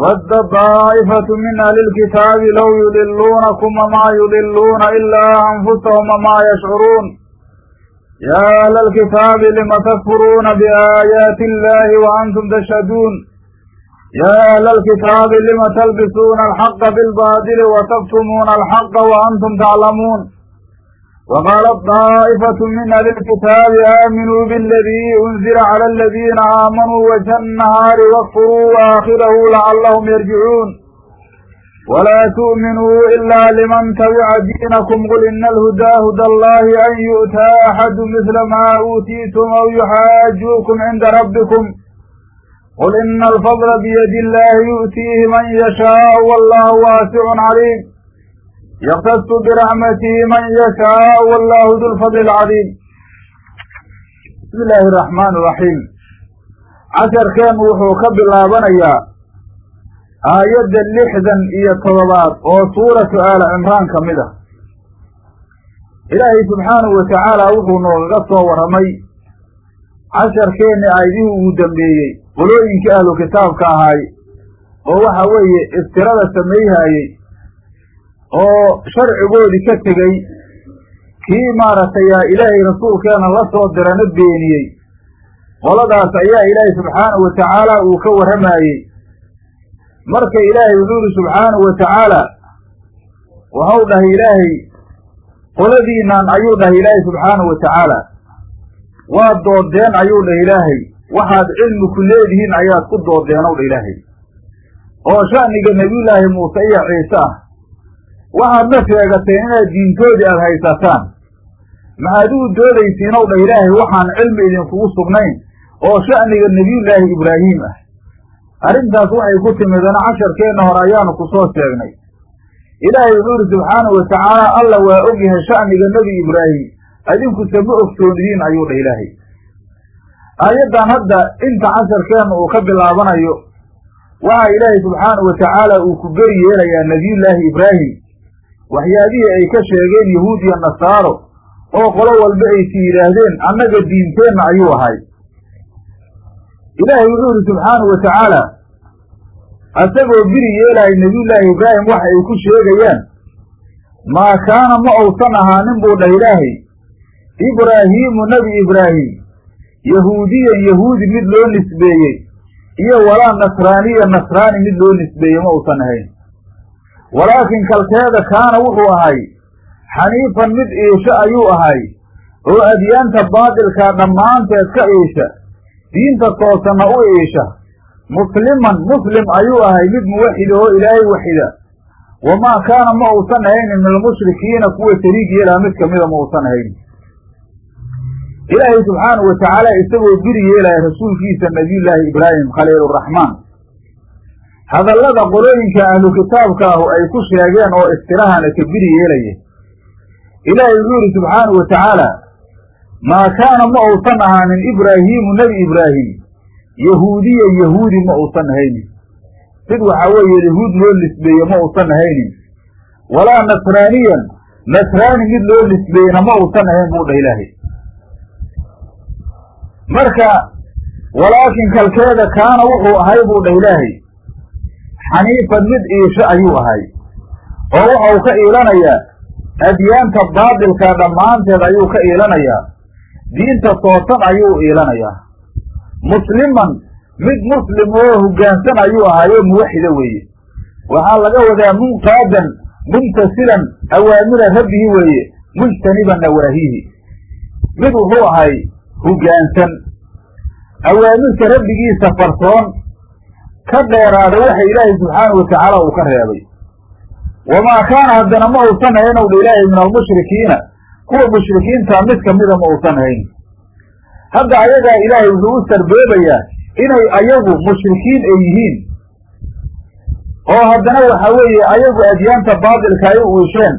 wadda daa'ifatu min ahli lkitaabi low yudiluunakum wamaa yudiluuna ilaa anfusahum wamaa yashcuruun yaa ahla alkitaabi lima takfuruuna biaayaati illahi waantum tashhaduun yaa ahla alkitaabi lima talbisuuna alxaqa bilbaadili wataktumuuna alxaqa waantum taclamuun waqaalat daa'ifatu min ahli lkitaabi aaminuu bialadii unzila cala aladiina aamanuu wajha annahaari wakfuruu aakhirahu lacallahum yarjicuun walaa tu'minuu ilaa liman tabica diinakum qul ina alhudaa huda allahi an yu'taa axadu misla maa uutiitum aw yuxaajuukum cinda rabbikum qul ina alfadla biyadi illahi yu'tiihi man yashaau wallahu waasicun caliim yaktasu biraxmatihi man yashaau wallahu du lfadli alcadiim bismi illaahi araxmaan iraxiim casharkeenu wuxuu ka bilaabanayaa aayadda lixdan iyo todobaad oo suuratu aala cimraan ka mid ah ilaahay subxaanahu watacaala wuxuu noogaga soo warramay casharkeenni aayadihii ugu dambeeyey qolooyinkii ahlu kitaabka ahaay oo waxa weeye iftirada samayhaayey oo sharcigoodii ka tegey kii maaragtay ilaahay rasuulkeena la soo dirana beeniyey. Qoladaas ayaa ilaahay subxaanahu watacaala uu ka warramaayey marka ilaahay wuxuu yihi subxaanahu watacaala waxau dhahay ilaahay qoladiinan ayuu dhahay ilaahay subxaanahu watacaala waa doodeen ayuu dhah ilaahay. Waxaad cilmi ku leedihiin ayaad ku doodeen ow dha ilaahay. Oo sha'niga nebiyullaahi muuse iyo ciise ah waxaadna sheegateen inaad diintoodii aada haysataan. Maxaad uu doodaysiin ow dha ilaahay waxaan cilmi idinkugu sugnayn oo sha'niga nebiyullaahi ibraahiim ah. Arrintaas waxay ku timidana casharkeenna hore ayaanu ku soo sheegnay. Ilaahay wuxuu ihi subxaanahu watacaala alla waa ogyahay sha'niga nebi ibraahim. Adinkuse ma ogsoonidiin ayuu dha ilaahay. Aayaddan hadda inta casharkeenna uu ka bilaabanayo waxaa ilaahay subxaanahu watacaala uu ku geri yeelayaa nebiyullaahi ibraahim waxyaabihii ay ka sheegeen yahuud iyo nasaaro oo qolo walba aysi yidhaahdeen annaga diinteenna ayuu ahay. Ilaahay wuxuu yihi subxaanahu watacaala asagoo biri yeelahay nebiyullaahi ibraahim waxa ay ku sheegayaan maa kaana ma uusan ahaanin buu dhah ilaahay ibraahiimu nebi ibraahim yahuudiyan yahuudi mid loo nisbeeyey iyo walaa nasraaniya nasraani mid loo nisbeeyey ma uusan ahayn walaakin kalkeeda kaana wuxuu ahay xaniifan mid iisha ayuu ahay. Oo adyaanta baatilkaa dhammaanteed ka iisha. Diinta toosanna u iisha. Musliman muslim ayuu ahay mid muwaxida oo ilaahay waxida. Wamaa kaana ma uusan ahaynin min almushrikiina kuwa shariig yeelaha mid kamida ma uusan ahaynin ilaahay subxaanahu watacaala isagoo biri yeelaya rasuulkiisa nabiyullaahi ibraahim khaliiluraxmaan hadallada qolooyinka ahlu kitaabka ahu ay ku sheegeen oo istirahana ka biri yeelaya ilaahay wuxuu yihi subxaanahu watacaala maa kaana ma uusan ahaanin ibraahiimu nebi ibraahim yahuudiyan yahuudi ma uusan ahaynin. Mid waxaa weeye yahuud loo nisbeeye ma uusan ahaynin. Walaa nasraaniyan nasraani mid loo nisbeeyena ma uusan ahayn buu dha ilaahay. Marka walaakin kalkeeda kaana wuxuu ahay buu dhah ilaahay xaniifan mid iisho ayuu ahay. Oo waxau ka iilanayaa adyaanta baadilka dhammaanteed ayuu ka iilanayaa. Diinta toosan ayuu iilanayaa. Musliman mid muslim oo hoggaansan ayuu ahaayo muwaxida weeye. Waxaa laga wadaa munqaadan mumtasilan awaamira rabbihi weeye mujtaniban nawaahihi mid wuxuu ahay hoggaansan awaamirta rabbigiisa farsoon ka dheeraada waxa ilaahay subxaanahu watacaala uu ka reebay. Wamaa kaana haddana ma uusan ahayn ow dha ilaahay min almushrikiina. Kuwa mushrikiinta mid kamida ma uusan ahayn. Hadda ayagaa ilaahay wuxuu u sarbeebayaa inay ayagu mushrikiin ay yihiin. Oo haddana waxa weeye ayagu adyaanta baatilka ay u iisheen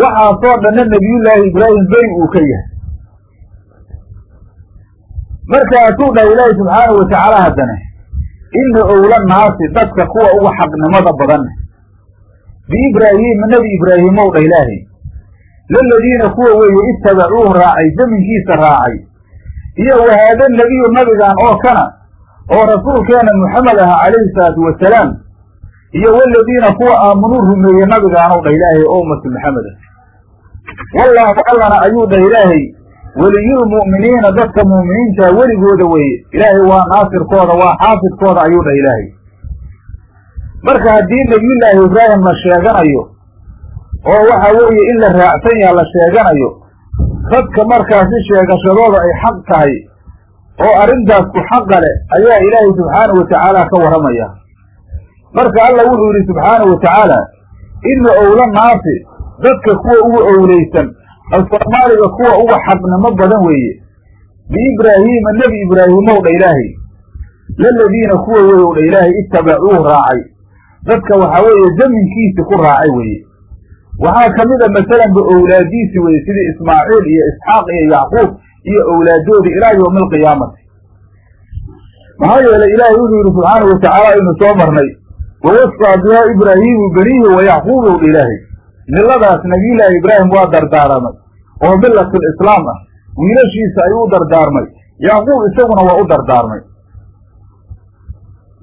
waxaasoo dhanna nebiyullaahi ibraahim beri uu ka yahay. Marka hadduu dhaha ilaahi subxaanahu watacaala haddana ina owla naasi dadka kuwa uga xaqnimada badan. Biibraahiima nebi ibraahimow dha ilaahay. Laladiina kuwa weeye itabacuuhu raacay zaminkiisa raacay. Iyo wahaada nebiyu nabigan oo kana oo rasuulkeena muxamed aha calayhi salaatu wasalaam. Iyo waladiina kuwa aamanuu rumeeye nabigaanow dha ilaahay oo ummatu maxamed ah wallaahu allana ayuu dhah ilaahay weliyulmu'miniina dadka mu'miniinta weligooda weeye ilaahay waa naasirkooda waa xaafidkooda ayuu dhah ilaahay. Marka haddii nebiyullaahi ibraahim la sheeganayo oo waxa weeye in la raacsan yaha la sheeganayo dadka markaasi sheegashadooda ay xaq tahay oo arrintaas ku xaqa leh ayaa ilaahay subxaanahu watacaala ka warramaya marka alla wuxuu yidhi subxaanahu watacaala ina owla naasi dadka kuwa uga owleysan alsoomaaliga kuwa uga xaqnimo badan weeye. Biibraahiima nebi ibraahimow dha ilaahay. Laladiina kuwa weyow dha ilaahay itabacuuh raacay. Dadka waxaa weeye zaminkiisi ku raacay weeye. Waxaa ka mid a masalanba owlaadiisi weye sidii ismaaciil iyo isxaaq iyo yacquub iyo owlaadoodii ilaa yowmi alqiyaamati maxaa yeelay ilaahay wuxuu yidhi subxaanahu watacaala aynu soo marnay. Wawasfaa bihaa ibraahiimu beniihi wa yacquubow dha ilaahay. Miladaas nabiyullaahi ibraahim waa dardaaramay oo milatul islaam ah. Wiilashiisa ayuu u dardaarmay. Yacquub isaguna waa u dardaarmay.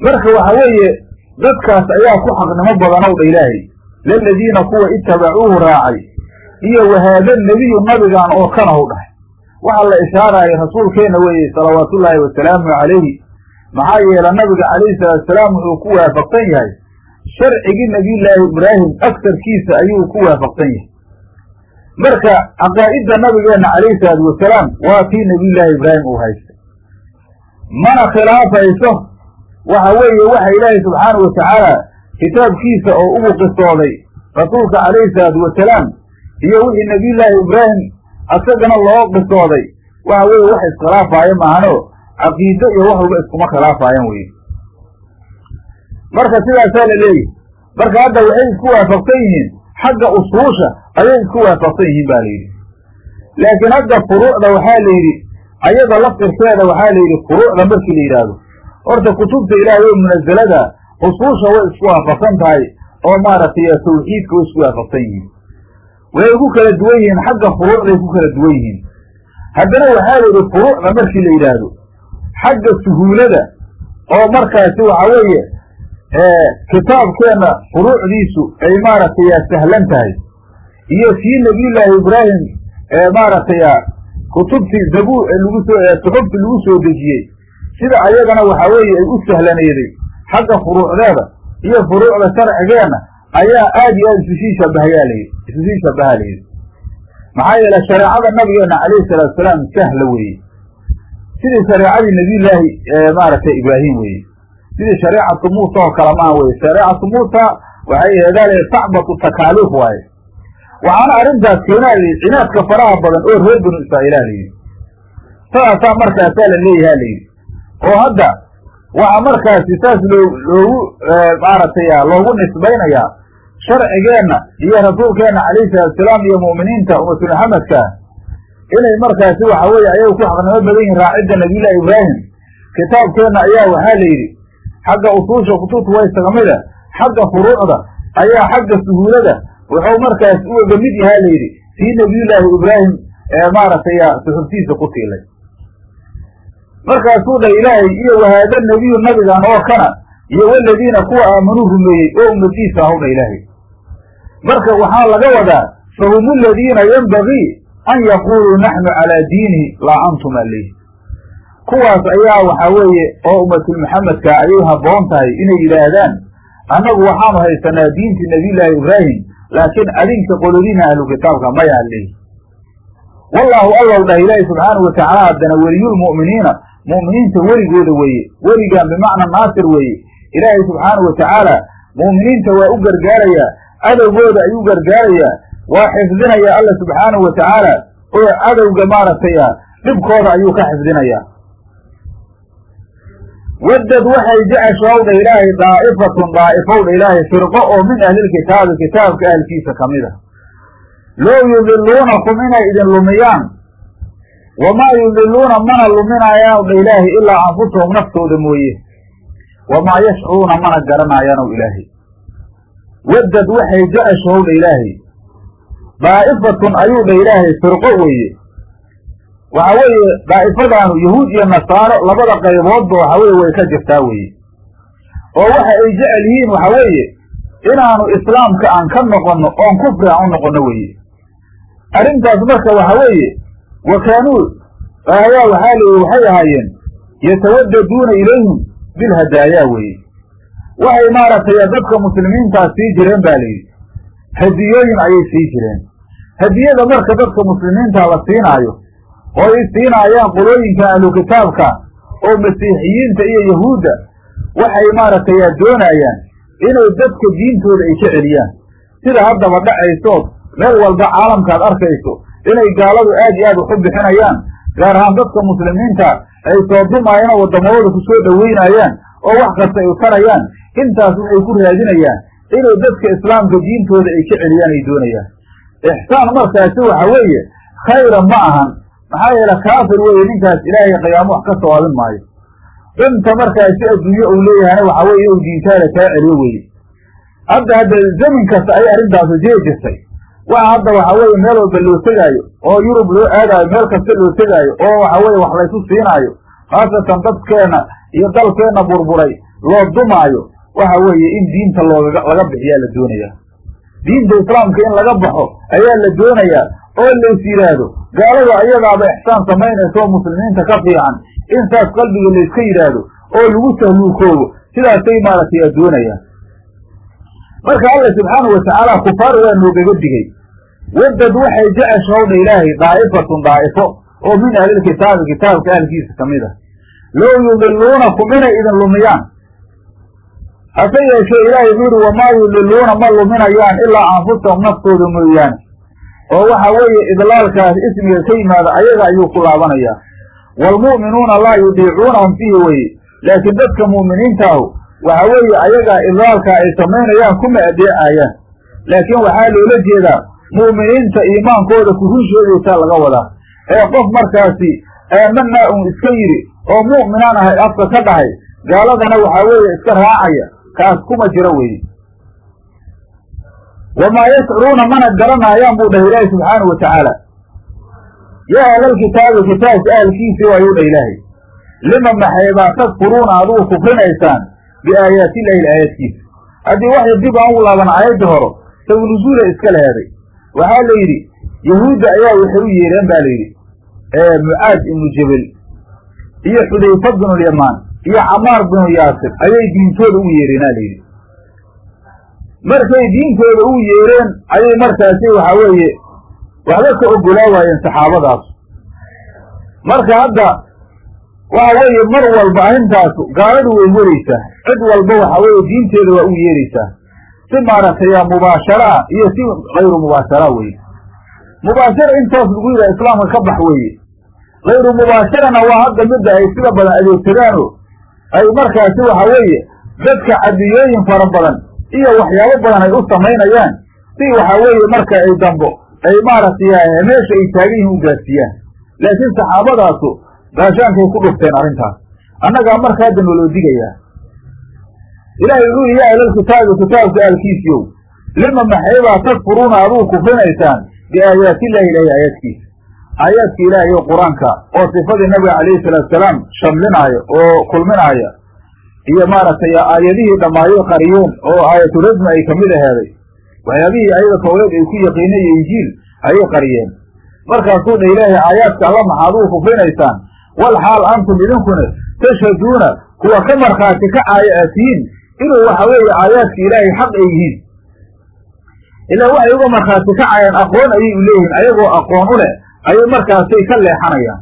Marka waxa weeye dadkaas ayaa ku xaqnimo badanow dha ilaahay. Laladiina kuwa itabacuuhu raacay. Iyo wahaada nebiyu nabigan oo kanahu dhahay waxaa la ishaaraya rasuulkeenna weeye salawaatullaahi wasalaamu calayhi. Maxaa yeele nabiga calayhi salaatusalaam wuxuu ku waafaqsan yahay. Sharcigii nebiyullaahi ibraahim agsarkiisa ayuu ku waafaqsan yahay marka caqaa'idda nabigeenna calayhi salaatu wasalaam waa tii nebiyullaahi ibraahim uu haystay. Mana khilaafayso waxa weeye waxa ilaahay subxaanahu watacaala kitaabkiisa oo ugu qisooday rasuulka calayhi salaatu wasalaam iyo wixii nebiyullaahi ibraahim asagana loo qisooday waxa weeye wax iskhilaafaayo maahano caqiido iyo wax walba iskuma khilaafaayan weye marka sidaasaa la leeyahy marka hadda waxay isku waafaqsan yihiin xagga usuusha ayay isku waafaqsan yihiin ba la yidhi. Laakiin hadda furuucda waxaa la yidhi ayada laftirkeeda waxaa la yidhi furuucda markii la yidhaahdo. Horta kutubta ilaahay oo munazelada usuusha way isku waafaqsan tahay oo maaragtay tawxiidka way isku waafaqsan yihiin. Way ku kala duwan yihiin xagga furuucday ku kala duwan yihiin. Haddana waxaa la yidhi furuucda markii la yidhaahdo xagga suhuulada oo markaasi waxa weeye kitaabkeenna furuucdiisu ay maaragtay sahlan tahay iyo kii nebiyullaahi ibraahim maaragtay kutubtii zabuur lagu soo suxubtii lagu soo dejiyey. Sida ayagana waxa weeye ay u sahlaneeday xagga furuucdeeda iyo furuucda sharcigeenna ayaa aad iyo aad isusii shabahayaa layidhi isusii shabahaa maxaa yeele shareecada nabigeenna calayhi salaatu salaam sahla weeye. Sidii shareecadii nebiyullaahi maaragtay ibraahim weeye. Sidii shareecatu muusa oo kale maaha weye shareecatu muusa waxay eedaale sacbatu takaaliif waaye waxaana arrintaas keenaa layidhi cinaadka faraha badan oo reer banu israa'iilaa layidhi sidaasaa markaasaa la leeyahaa layidhi oo hadda waxa markaasi saas loo loogu maaragtay loogu nisbaynayaa sharcigeenna iyo rasuulkeenna calayhi salaatusalaam iyo mu'miniinta ummatu maxamedka inay markaasi waxa weeye ayagu ku xaqnimo badan yihiin raacidda nabiyullahi ibraahim. Kitaabkeenna ayaa waxaa la yidhi xagga usuusha kutubta waa isaga mida xagga furuucda ayaa xagga suhuulada wuxuu markaas uga mid yahaa la yidhi sii nebiyullaahi ibraahim ee maaragtay suxubtiisa ku tiilay markaasuu dha ilaahay iyo wahaada nebiyu nabigan oo kana iyo waladiina kuwa aamanuu rumeeyey oo ummadiisa ahowdha ilaahay. Marka waxaa laga wadaa fahum aladiina yenbagii an yaquuluu naxnu calaa diinihi laa antum aleyh kuwaas ayaa waxaa weeye oo ummatulmuxamedka ayay habboon tahay inay yidhaahdaan annagu waxaanu haysanaa diintii nabiyullaahi ibraahim laakiin adinka qolodiina ahlu kitaabka maya aleyh wallaahu allow dhah ilaahi subxaanahu watacaala haddana weliyulmu'miniina mu'miniinta weligooda weeye weligan bimacna naasir weeye. Ilaahay subxaanahu watacaala mu'miniinta waa u gargaarayaa cadowgooda ayuu gargaarayaa waa xifdinayaa alla subxaanahu watacaala oo cadowga maaragtay a dhibkooda ayuu ka xifdinayaa waddad waxay jeceshowdha ilaahay daa'ifatun daa'ifowdha ilaahay firqo oo min ahlilkitaabi kitaabka ahlkiisa ka mid a loo yudiluunakum inay idin lumiyaan. Wamaa yudiluuna mana luminaayaan dha ilaahay ilaa anfusahum naftooda mooye. Wamaa yashcuruuna mana garanaayaan ow ilaahay. Waddad waxay jeceshow dha ilaahay. Daa'ifatun ayuu dha ilaahay firqo weeye waxa weeye daa'ifadaanu yahuud iyo nasaaro labada qayboodba waxa weye way ka jirtaa weeye. Oo waxa ay jecel yihiin waxa weeye inaanu islaamka aan ka noqonno oon kufri aan u noqonno weeye. Arrintaas marka waxa weeye wa kaanuu ayaa waxaa leeyi waxay ahaayeen yatawaddaduuna ilayhim bilhadaayaa weeye. Waxay maaragtay dadka muslimiintaas sii jireen ba layidhi hadiyooyin ayay sii jireen. Hadiyada marka dadka muslimiinta la siinaayo oo ay siinaayaan qolooyinka ahlu kitaabka oo masiixiyiinta iyo yahuudda waxay maaragtay doonaayaan inay dadka diintooda ay ka celiyaan. Sida haddaba dhacaysood meel walba caalamkaad arkayso inay gaaladu aad iyo aad wax u bixinayaan gaar ahaan dadka muslimiinta ay soo dumaayaan oo waddamadooda ku soo dhoweynayaan oo wax kasta ay tarayaan intaas waxay ku raadinayaan inay dadka islaamka diintooda ay ka celiyaan ay doonayaan. Ixsaan markaasi waxa weeye khayra ma ahan maxaa yeele kaafir weeye ninkaas ilaahay qiyaamo wax ka sawaabin maayo. Inta markaasi adduunye uu leeyahayna waxa weye inuu diintaada kaa celiyo weeye. Hadda hadda zamin kasta ayay arrintaasu jiri jirtay waxa hadda waxa weeye meel walba loo tegaayo oo yurub loo aadaayo meel kasta loo tegaayo oo waxa weye wax laysu siinaayo khaasatan dadkeenna iyo dalkeenna burburay loo dumaayo waxa weeye in diinta looga laga bixiyaa la doonayaa. Diinta islaamka in laga baxo ayaa la doonayaa oo lays yidhaahdo gaalada ayadaaba ixsaan samaynaysa oo muslimiinta ka fiican in saas qalbiga layska yidhaahdo oo lagu tahluukoobo sidaasay maaragtay aa doonayaan. Marka alla subxaanau watacaala kufaar waa noogaga digay waddad waxay jeceshowdha ilaahay daa'ifatun daa'ifo oo min ahlilkitaabi kitaabka ahlkiisa ka mid a low yudiluunakum inay idin lumiyaan hase yeeshee ilaahay yidhi wamaa yudiluuna ma luminayaan ilaa anfusahum naftooda mooyaane oo waxa weeye idlaalkaas ismiga ka yimaada ayaga ayuu ku laabanayaa. Waalmu'minuuna laa yudiicuunahum fiihi weye laakiin dadka mu'miniintaahu waxa weeye ayagaa idlaalkaa ay samaynayaan kuma adeecayaan. Laakiin waxaa loola jeedaa mu'miniinta iimaankooda ku run sheegaysaa laga wadaa. Ee qof markaasi aamanaa un iska yidhi oo mu'minaan ahay afka ka dhahay gaaladana waxaa weeye iska raacaya kaas kuma jiro weye wamaa yashcuruuna mana garanaayaan buu dhahay ilaahi subxaanahu watacaala yaa ahlalkitaabi kitaabka ahalkiisii waayuu dhah ilaahay lima maxaybaa tadkuruuna adugu kufrinaysaan biaayaatillahi aayaadkiisa haddii waxay dib aan ugu laaban aayadda horo sabnuzuula iska leheeday waxaa la yidhi yahuudda ayaa waxay u yeedheen ba la yidhi mucaad ibnu jebel iyo xudayfa binulyamaan iyo camaar binu yaasir ayay diintooda u yeedheenaa la yidhi markay diintooda u yeedheen ayay markaasi waxaa weeye waxba ka ogolaa waayeen saxaabadaas. Marka hadda waxa weeye mar walba arrintaasu gaaladu way weraysaa cid walba waxa weeye diinteeda waa u yeeraysaa si maaragtay mubaasharaa iyo si kayru mubaasharaa weye mubaashara in toos lagu yidhaha islaamka ka bax weeye. Kayru mubaasharana waa hadda midda ay sida badan adeegsadaano ay markaasi waxa weeye dadka cadiyooyin fara badan iyo waxyaabo badan ay u samaynayaan si waxa weeye marka ay dambo ay maaragtay meesha ay taagan yihiin u gaarsiiyaan laakiin saxaabadaasu gaashaankay ku dhufteen arrintaas. Annagaa marka hadda naloo digayaa. Ilaahay wuxuu yihi yaa ahlalkitaabi kitaabka aalkiisiiow lima maxaybaa takfuruuna aduu kufrinaysaan biaayaatillahi ilaahi aayaadkiisa? Aayaadka ilaahay oo qur'aanka oo sifadii nabiga calayhi salaatu salaam shamlinaayo oo kulminaaya iyo maaragtay aayadihii dhammaayay qariyeen oo aayaturasmi ay ka mid aheeday waxyaabihii ayaga tawreed ay ku yaqiinay iyo injiil ayay qariyeen. Markaasuu dha ilaahay aayaadka alla maxaad uu kufrinaysaan wal xaal antum idinkuna tashhaduuna kuwa ka markhaati kacaaya aad tihiin inuu waxa weeye aayaadka ilaahay xaq ay yihiin. Ilaa waxay uga markhaati kacayaan aqoon ayay u leeyihiin ayagoo aqoon u leh ayay markaasay ka leexanayaan.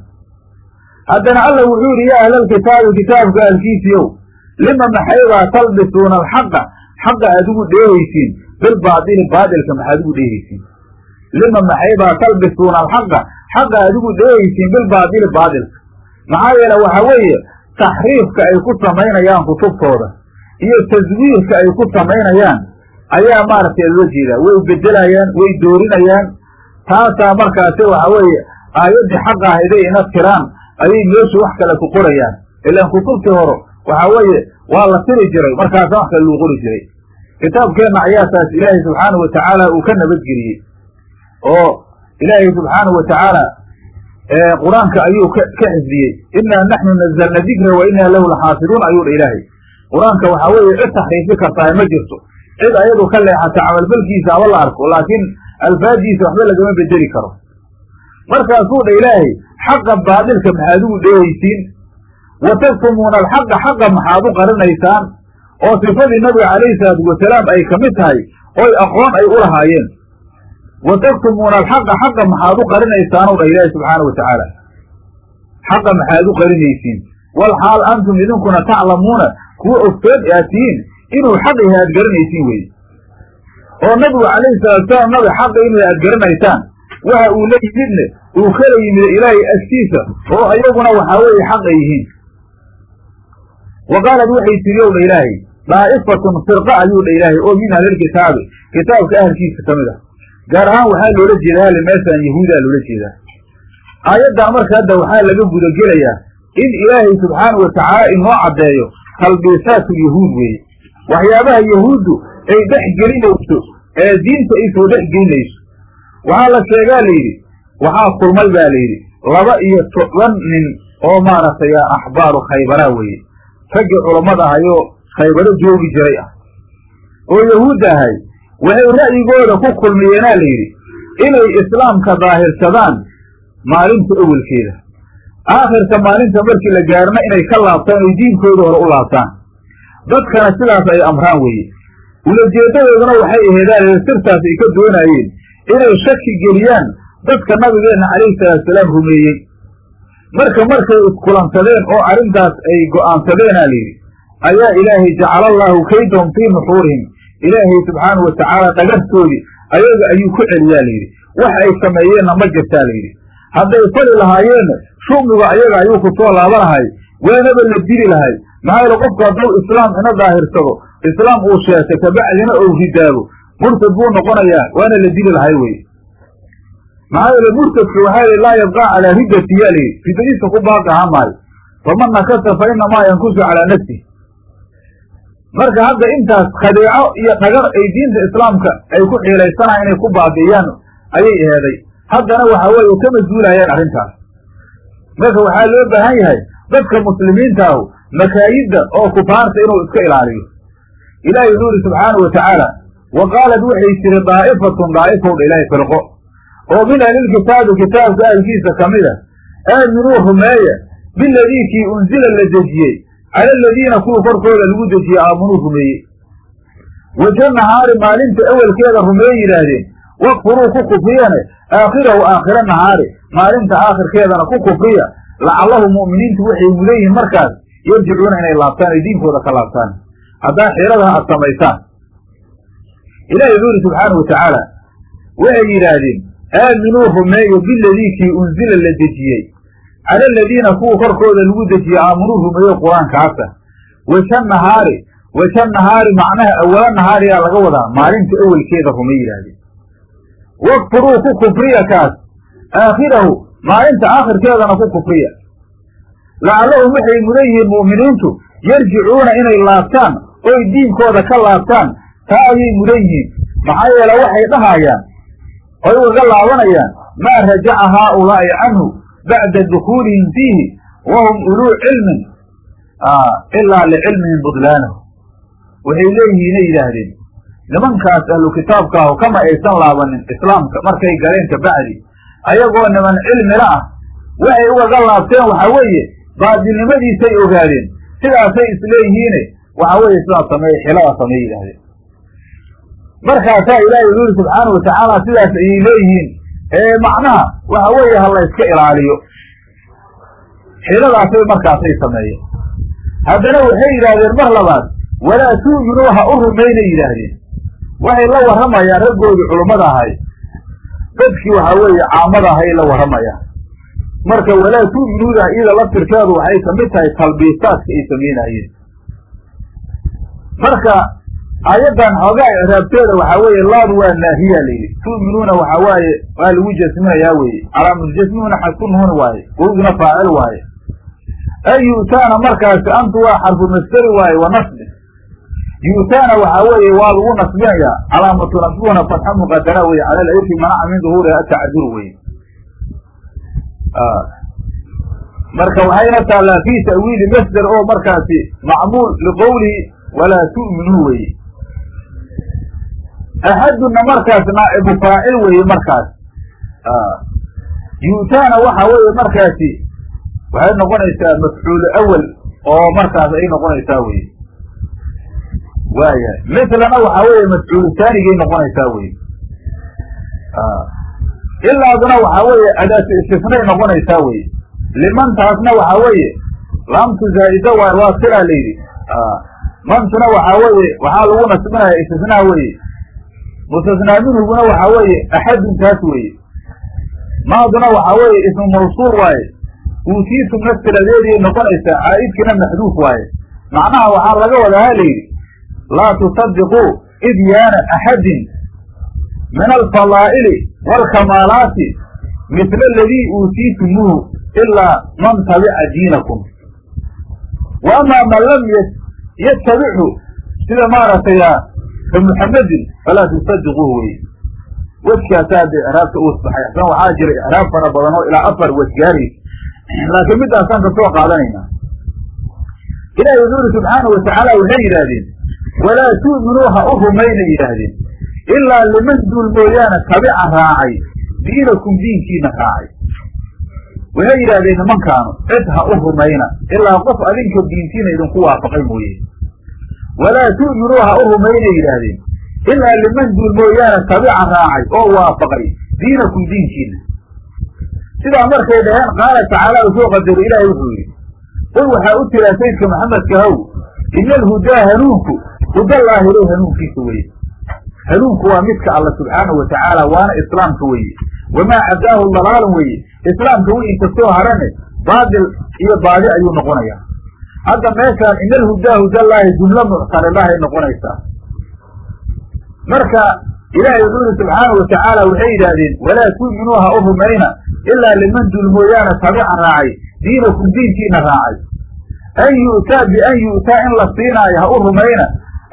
Haddana alla wuxuu yidhi yaa ahlalkitaabi kitaabka ahlkiisiiow lima maxaybaa talbisuuna alxaqa xaqa aad ugu dheehaysiin bilbaadili baadilka maxaad ugu dheehaysiin lima maxaybaa talbisuuna alxaqa xaqa aad ugu dheehaysiin bilbaadili baadilka maxaa yeele waxa weeye taxriifka ay ku samaynayaan kutubtooda iyo taswiirka ay ku samaynayaan ayaa maaragtay loo jeedaa way bedelayaan way doorinayaan taasaa markaasi waxa weeye aayaddii xaqa ahayday ina tiraan ayay meesha wax kale ku qorayaan ilaan kutubtii hore waxa weeye waa la tiri jiray. Markaasa wax kale lagu qori jiray. Kitaabkeenna ayaa taas ilaahay subxaanahu watacaala uu ka nabadgeliyey. Oo ilaahay subxaanahu watacaala qur'aanka ayuu ka xifdiyey. Inaa naxnu nazalna dikra wa inaa lahu laxaafiduun ayuu dha ilaahay. Qur'aanka waxaa weeye cid taxriifi kartaa ma jirto. Cid ayadu ka leexata camalfalkiisa haba la arko laakiin alfaadiisa waxba lagama bedeli karo. Markaasuu dha ilaahay xaqa baadilka maxaad ugu dheehaysiin wa taktumuuna alxaqa xaqa maxaad u qarinaysaan oo sifadii nabiga calayhi salaatu wasalaam ay ka mid tahay oy aqoon ay u lahaayeen wa taktumuuna alxaqa xaqa maxaad u qarinaysaanow dha ilaahi subxaana wa tacaala xaqa maxaad u qarinaysiin wal xaal antum idinkuna taclamuuna kuwa ogsood aad tihiin inuu xaq yahay aad garanaysiin weye oo nabigu calayhi salaatusalaam nabi xaqa inuu aad garanaysaan waxa uu la yimidne uu kala yimid ilaahay agtiisa oo ayaguna waxaa weeye xaqa yihiin wa qaalad waxay tiri ow dha ilaahay daa'ifatun firqa ayuu dha ilaahay oo min ahlilkitaabi kitaabka ahalkiisa ka mid ah gaar ahaan waxaa loola jeeda hali meeshaan yahuudaa loola jeedaa aayaddaa marka hadda waxaa laga gudagelayaa in ilaahay subxaanau watacaala inoo caddeeyo talbiisaatu yahuud weeye waxyaabaha yahuuddu ay dhex gelinayso ee diinta ay soo dhex gelinayso waxaa la sheegaa layidhi waxaa kulmay baa layidhi laba iyo toban nin oo maaragtay axbaaru khaybaraa weeye raggii culammada ahayoo khaybaro joogi jiray ah. oo yahuudda ahay waxay ra'yigooda ku kulmiyeenaa layidhi inay islaamka daahirsadaan maalinta awelkeeda aakhirka maalinta markii la gaarna inay ka laabtaan oy diinkooda hore u laabtaan. Dadkana sidaas ay amraan weeye. Ulajeedadooduna waxay aheedaan sirtaas ay ka doonaayeen inay shaki geliyaan dadka nabigeenna calayhi salaatusalaam rumeeyey marka markay iskulansadeen oo arrintaas ay go'aansadeenaa layidhi ayaa ilaahay jacala allaahu kaydahum fii nuxuurihim. Ilaahay subxaanahu watacaala dhagartoodii ayaga ayuu ku celiyaa layidhi wax ay sameeyeenna ma jirtaa layidhi hadday fali lahaayeenna shumiga ayaga ayuu ku soo laabanahay waanaba la dili lahay. Maxaa yeele qofku hadduu islaam ina daahirsado islaam uu sheegtay kabacdina ou ridaabo murtad buu noqonayaa waana la dili lahay weye maxaa yeele murtadka waxaa yidhi laa yabqaa calaa riddati layidhi riddadiisa ku baaqi ahaa maayo. Faman nakasa fa inamaa yankusu calaa nafsih marka hadda intaas khadeeco iyo dhagar ay diinta islaamka ay ku xiilaysanahan inay ku baabi'iyaan ayay eeday haddana waxa weeye ka mas'uulayaan arrintaas. Marka waxaa loo baahan yahay dadka muslimiinta ahu makaayidda oo kufaarta inuu iska ilaaliyo. Ilaahay wuxuu ihi subxaanahu wa tacaala wa qaalad waxay tiri daa'ifatun daa'ifowdha ilaahay firqo oo min ahlilkitaabi kitaabka ahlkiisa ka mid a aaminuu rumeeya biladii kii unzila la dejiyey cala aladiina kuwa korkooda lagu dejiyey aamunuu rumeeyey waja nahaari maalinta awelkeeda rumeeye yidhaahdeen wakfuruu ku kufriyane aakhirahu aakhira nahaari maalinta aakhirkeedana ku kufriya lacalahu mu'miniintu waxay mudan yihiin markaas yarjicuuna inay laabtaan ay diinkooda ka laabtaan. Haddaa xiiradaha aad samaysaan ilahi wuxuu yidhi subxaanau watacaala waxay yidhaahdeen aaminuu rumeeyo biladii kii unzila la dejiyey. Cala aladiina kuwa korkooda lagu dejiyey aamunuu rumeeyo qur'aankaasa waja nahaari waja nahaari macnaha awala nahaariyaa laga wadaa. Maalinta awelkeeda rumay yidhaahdeen wakfuruu ku kufriya kaas. Aakhirahu maalinta aakhirkeedana ku kufriya. Lacallahum waxay mudan yihiin mu'miniintu yarjicuuna inay laabtaan oy diinkooda ka laabtaan. Taa ayay mudan yihiin. Maxaa yeele waxay dhahayaan oy ugaga laabanayaan maa rajaca haaulaa'i canhu bacda dukuulihim fiihi wahum uluu cilmin. Ilaa licilmihim budlaanahu waxay leeyihiinay yidhaahdeen nimankaas ahlu kitaabkaahu kama aysan laabanin islaamka markay galeen kabacdi ayagoo niman cilmila ah. Waxay ugaga laabteen waxaa weeye baadilnimadiisay ogaadeen sidaasay isleeyihiine. Waxaa weeye sidaas sameeye xilada sameeye yidhahdeen markaasaa ilaahay wuxu yuri subxaana watacaala sidaas ayay leeyihiin. Ee macnaha waxa weeye ha la yska ilaaliyo. Xiladaasay markaasay sameeyeen. Haddana waxay yidhaahdeen mar labaad walaa tu'minuu ha u rumaynay yidhaahdeen. Waxay la warramayaan raggoodii culummada ahay. Dadkii waxaa weeye caamada ahay la warramayaan. Marka walaa tu'minuuda iyada laftirkeedu waxay ka mid tahay talbiisaadka ay samaynayeen marka aayaddan xoogaa icraabteeda waxaa weeye laadu waa naahiya layidhi tu'minuuna waxaa waaye waa lagu jasminayaa weeye. Calaamujasmihuna xadkunuhun waaye wowduna faacil waaye. Ay yu'taana markaasi antu waa xarfu masteri waaye wa nasbi. Yu'taana waxaa weeye waa lagu nasbinayaa. Calaamatu nasbuhuna fatxa muqadara weye cala alirfi manaca min duhuuriha atacduru weye marka waxayna taallaa fii ta'wiili masder oo markaasi macmuul liqowlihi walaa tu'minuu weye axaduna markaas naacibu faacil weeye markaas yu'taana waxa weeye markaasi waxay noqonaysaa mafcuulu awal oo markaas ay noqonaysaa weye waaya mislana waxaa weeye mafcuulu taanigay noqonaysaa weye ilaaduna waxaa weeye adaatu istifnay noqonaysaa weye limantaasna waxaa weeye laamtu zaa'ida waay waa silaa layidhi mantuna waxaa weeye waxaa lagu nasbinaya istisnaa weeye mustasnaa minhuguna waxaa weeye axaduntaas weeye. Maaduna waxaa weeye ismu mawsuul waaye. Uutiitum naftiladeedii noqonaysaa caa'idkina maxduuf waaye. Macnaha waxaa laga wadaha layidhi laa tusadiquu idyaana axadin min alfadaa'ili waalkamaalaati misla aladii uutiitumuuhu ilaa man tabica diinakum. Wa amaa man lam yatabichu sida maaragtay ka muxamedin falaa tusadiquuhu weye wejkaasaa de icraabta u saxeexsan waxaa jira icraab fara badan oo ilaa afar wej laakiin midaasaan ka soo qaadanaynaa ilaahi wuxuu uri subxaana watacaala waxay yidhaahdeen walaa tu'minuu ha u rumayna yidhaahdeen ilaa liman duul mooyaane tabica raacay diinakum diinkiina raacay waxay yidhahdeen nimankaanu cid ha u rumayna ilaa qof adinka diintiina idinku waafaqay mooye walaa tu'minuu ha u rumayna yidhaahdeen. Ilaa liman duul mooyaane tabica raacay oo waafaqay diinakum diinkiina sidaa markay dhaheen qaala tacaala u soo qadaro ilaahay wuxuu yidhi qul waxaa u tiraa saydka maxamedka how ina alhudaa hanuunku hudallaahi lo hanuunkiisa weye hanuunku waa midka alla subxaanahu watacaala waana islaamka weeye. Wamaa cadaahu dalaalun weeye. Islaamka wixii kastoo harane baadil iyo baadi ayuu noqonayaa hadda meeshaan ina alhudaa hudallaahi jumlo muctaridahay noqonaysaa. Marka ilaahay wuxuu yihi subxaanahu watacaala waxay yidhaahdeen walaa tu'minuu ha u rumayna ilaa liman duul mooyaane tabica raacay diinakum diinkiina raacay. An yu'taa bian yu'taa in la siinaayo ha u rumayna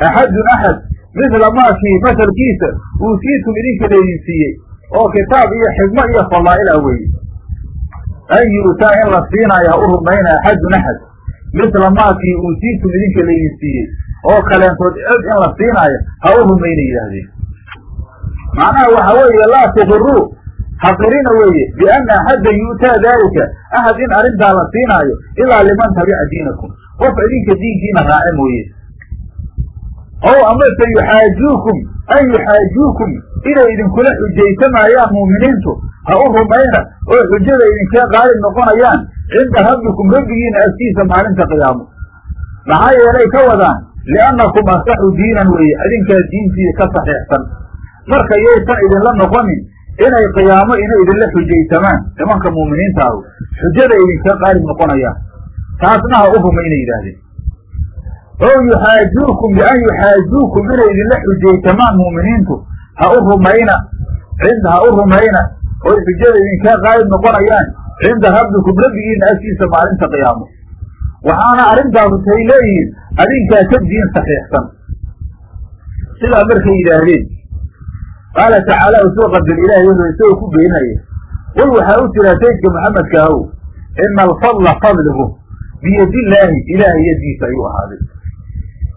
axadun axad misla maakii masalkiisa uutiitum idinka laydin siiyey oo kitaab iyo xigmo iyo fadaa'il ah weeye. An yu'taa in la siinaayo ha u rumayna axadun axad misla maakii uutiitum idinka laydin siiyey oo kaleentood cid in la siinaayo ha u rumayna yidhaahdeen macnaha waxa weeye laa tuqiruu haqirina weeye bianna axaddan yu'taa daalika axad in arrintaa la siinaayo ilaa liman tabica diinakum. Qof idinka diinkiina raace mooye ow amase yuxaajuukum an yuxaajuukum inay idinkula xujaysamayaan muuminiintu. Ha u rumayna oo xujada idinkaa qaalib noqonayaan. Cinda rabbikum rabbigiina agtiisa maalinta qiyaamo. Maxaa yeelay ka wadaan liannakum asaxu diinan weeye adinkaa diintii ka saxiixsan. Marka yaysan idinla noqonin inay qiyaamo ina idinla xujaysamaan nimanka muuminiintaahu xujada idinkaa qaalib noqonayaan. Taasna ha u rumayna yidhaahdeen oo yuxaajuukum bian yuxaajuukum inay idinla xujaysamaan muuminiintu ha u rumayna cinda ha u rumayna oy xujada idinkaa qaalib noqonayaan cinda rabbikum rabbigiina agtiisa maalinta qiyaamo waxaana arrintaasu tay leeyihiin adinkaa ka diin saxiixsan sidaa markay yidhaahdeen qaala tacaala u soo qadar ilaahay wuxuu isagoo ku beenaya qul waxaa u tiraa saydka maxamedka ahow ina alfadla fadligu biyadillaahi ilaahay yadiisa ayuu ahaaday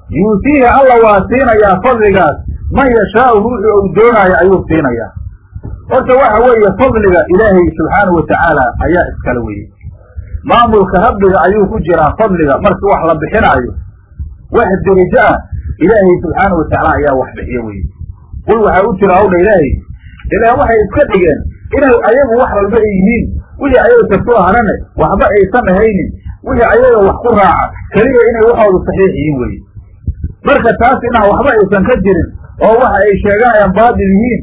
yuutiihi alla waa siinayaa fadligaas. Man yashaau ruuxu ou doonaayo ayuu siinayaa. Horta waxa weeye fadliga ilaahay subxaanahu watacaala ayaa iskale weye maamulka rabbiga ayuu ku jiraa fadliga markii wax la bixinaayo. Wax derajo ah ilaahay subxaanahu watacaala ayaa wax bixiyo weye qul waxaa u jira hawdha ilaahay ilaan waxay iska dhigeen inay ayagu wax walba ay yihiin. Wixii ayaga ka soo harane waxba aysan ahaynin. Wixii ayaga wax ku raaca keliya inay waxoodu saxiix yihiin weye marka taas inaan waxba aysan ka jirin oo waxa ay sheeganayaan baadil yihiin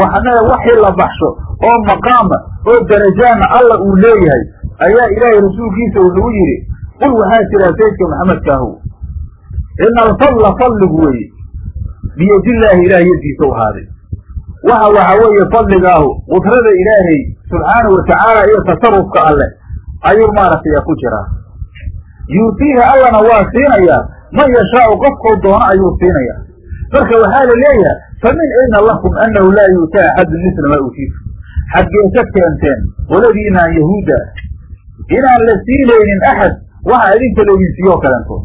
waxna waxii la baxsho oo maqaama oo darajaana alla uu leeyahay ayaa ilaahay rasuulkiisa wuxuu yidhi qul waxaa jira saydka maxamedkaahow ina alfadla fadligu weeye biyadillaahi ilahay yadiisa u ahaaday. Waxa waxa weeye fadligaahu qudrada ilaahay subxaanahu watacaala iyo tasarufka alleh ayuu maaragtay ku jiraa yuutiihi allana waa siinayaa man yashaau qofkau doono ayuu siinayaa marka waxaa la leeyahay famin ayna lakum annahu laa yuutaa axadun misla maa uutiitu xaggee ka keenteen qoladiinaan yahuudda inaan la siinaynin axad waxa idinka laydin siiyoo kalentood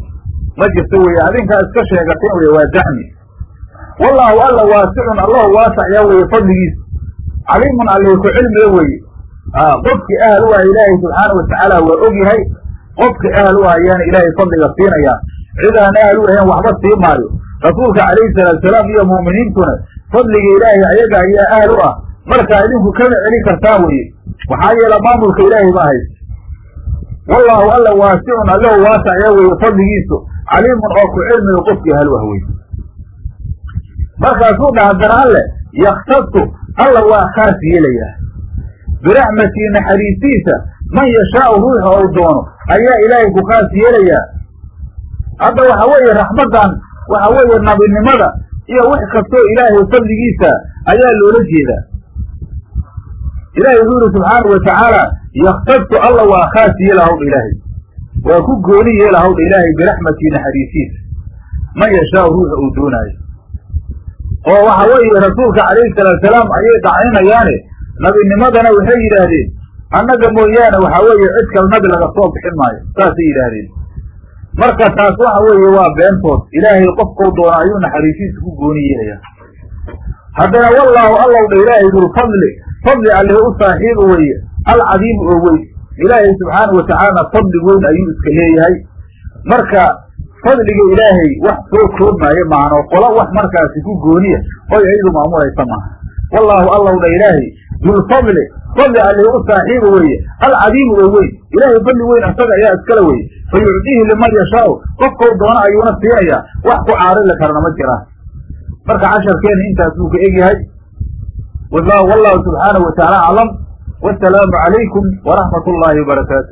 ma jirto weye adinkaa iska sheegateen wey waa zacmi wallaahu alla waasicun allahu waasaxyaa weye fadligiisa caliimun allee ku cilmiga weye qofkii ahal u ah ilaahay subxaana watacaala waa og yahay. Qofkii ahal u ah ayaana ilaahay fadliga siinayaa cidaan ahal u ahayn waxba sii maayo rasuulka calayhi salaatusalaam iyo mu'miniintuna fadliga ilaahay ayaga ayaa ahal u ah markaa idinku kama celin kartaa weye waxaa yeela maamulka ilaahay ba ahayd wallaahu alla waasicun allahu waasaxyaa weye fadligiisu caliimun oo ku cilmiga qofkii ahal u ah weye markaasuu dhaha dana alle yaktasu alla waa khaas yeelayaa biraxmatii naxariistiisa man yashaau ruuxa ou doono ayaa ilaahay ku khaas yeelayaa hadda waxa weeye raxmaddan waxa weeye nabinimada iyo wix kastoo ilaahay fadligiisa ayaa loola jeedaa. Ilahay wuxuu yihi subxaanau watacaala yaktasu alla waa khaas yeela hawdha ilaahay. Waa ku gooni yeela hawdha ilaahay biraxmatii naxariistiisa man yashaau ruuxa uu doonaayo. Oo waxa weeye rasuulka calayhi salaatusalaam ayay dacninayaane nabinimadana waxay yidhaahdeen annaga mooyaane waxa weeye cid kale nabi laga soo bixin maayo. Saasay yidhaahdeen marka taas waxa weeye waa beentood. Ilaahay qofkau doona ayuu naxariisiisa ku gooni yeelayaa haddana wallaahu allow dha ilaahay dulfadli fadli. Alleh u saaxiiba weeye. Alcadiimu oo weyn. Ilaahay subxaana watacaalana fadli weyn ayuu iska leeyahay. Marka fadliga ilaahay wax soo koobmaayo maahan oo qola wax markaasi ku gooniya oy ayadu maamulaysa maaha. Wallaahu allow dha ilaahay dulfadli fadli alleh u saaxiiba weeye alcadiimu oo weyn. Ilaahay fadli weyn asaga ayaa iskala weye fa yucdiihi liman yashaau qofkau doona ayuuna siinayaa. Wax ku caarili karana ma jiraan. Marka casharkeena intaas buu ka egyahay. Wallahu subxaanahu watacaala aclam. Wasalaamu calaykum waraxmat ullaahi wabarakaatu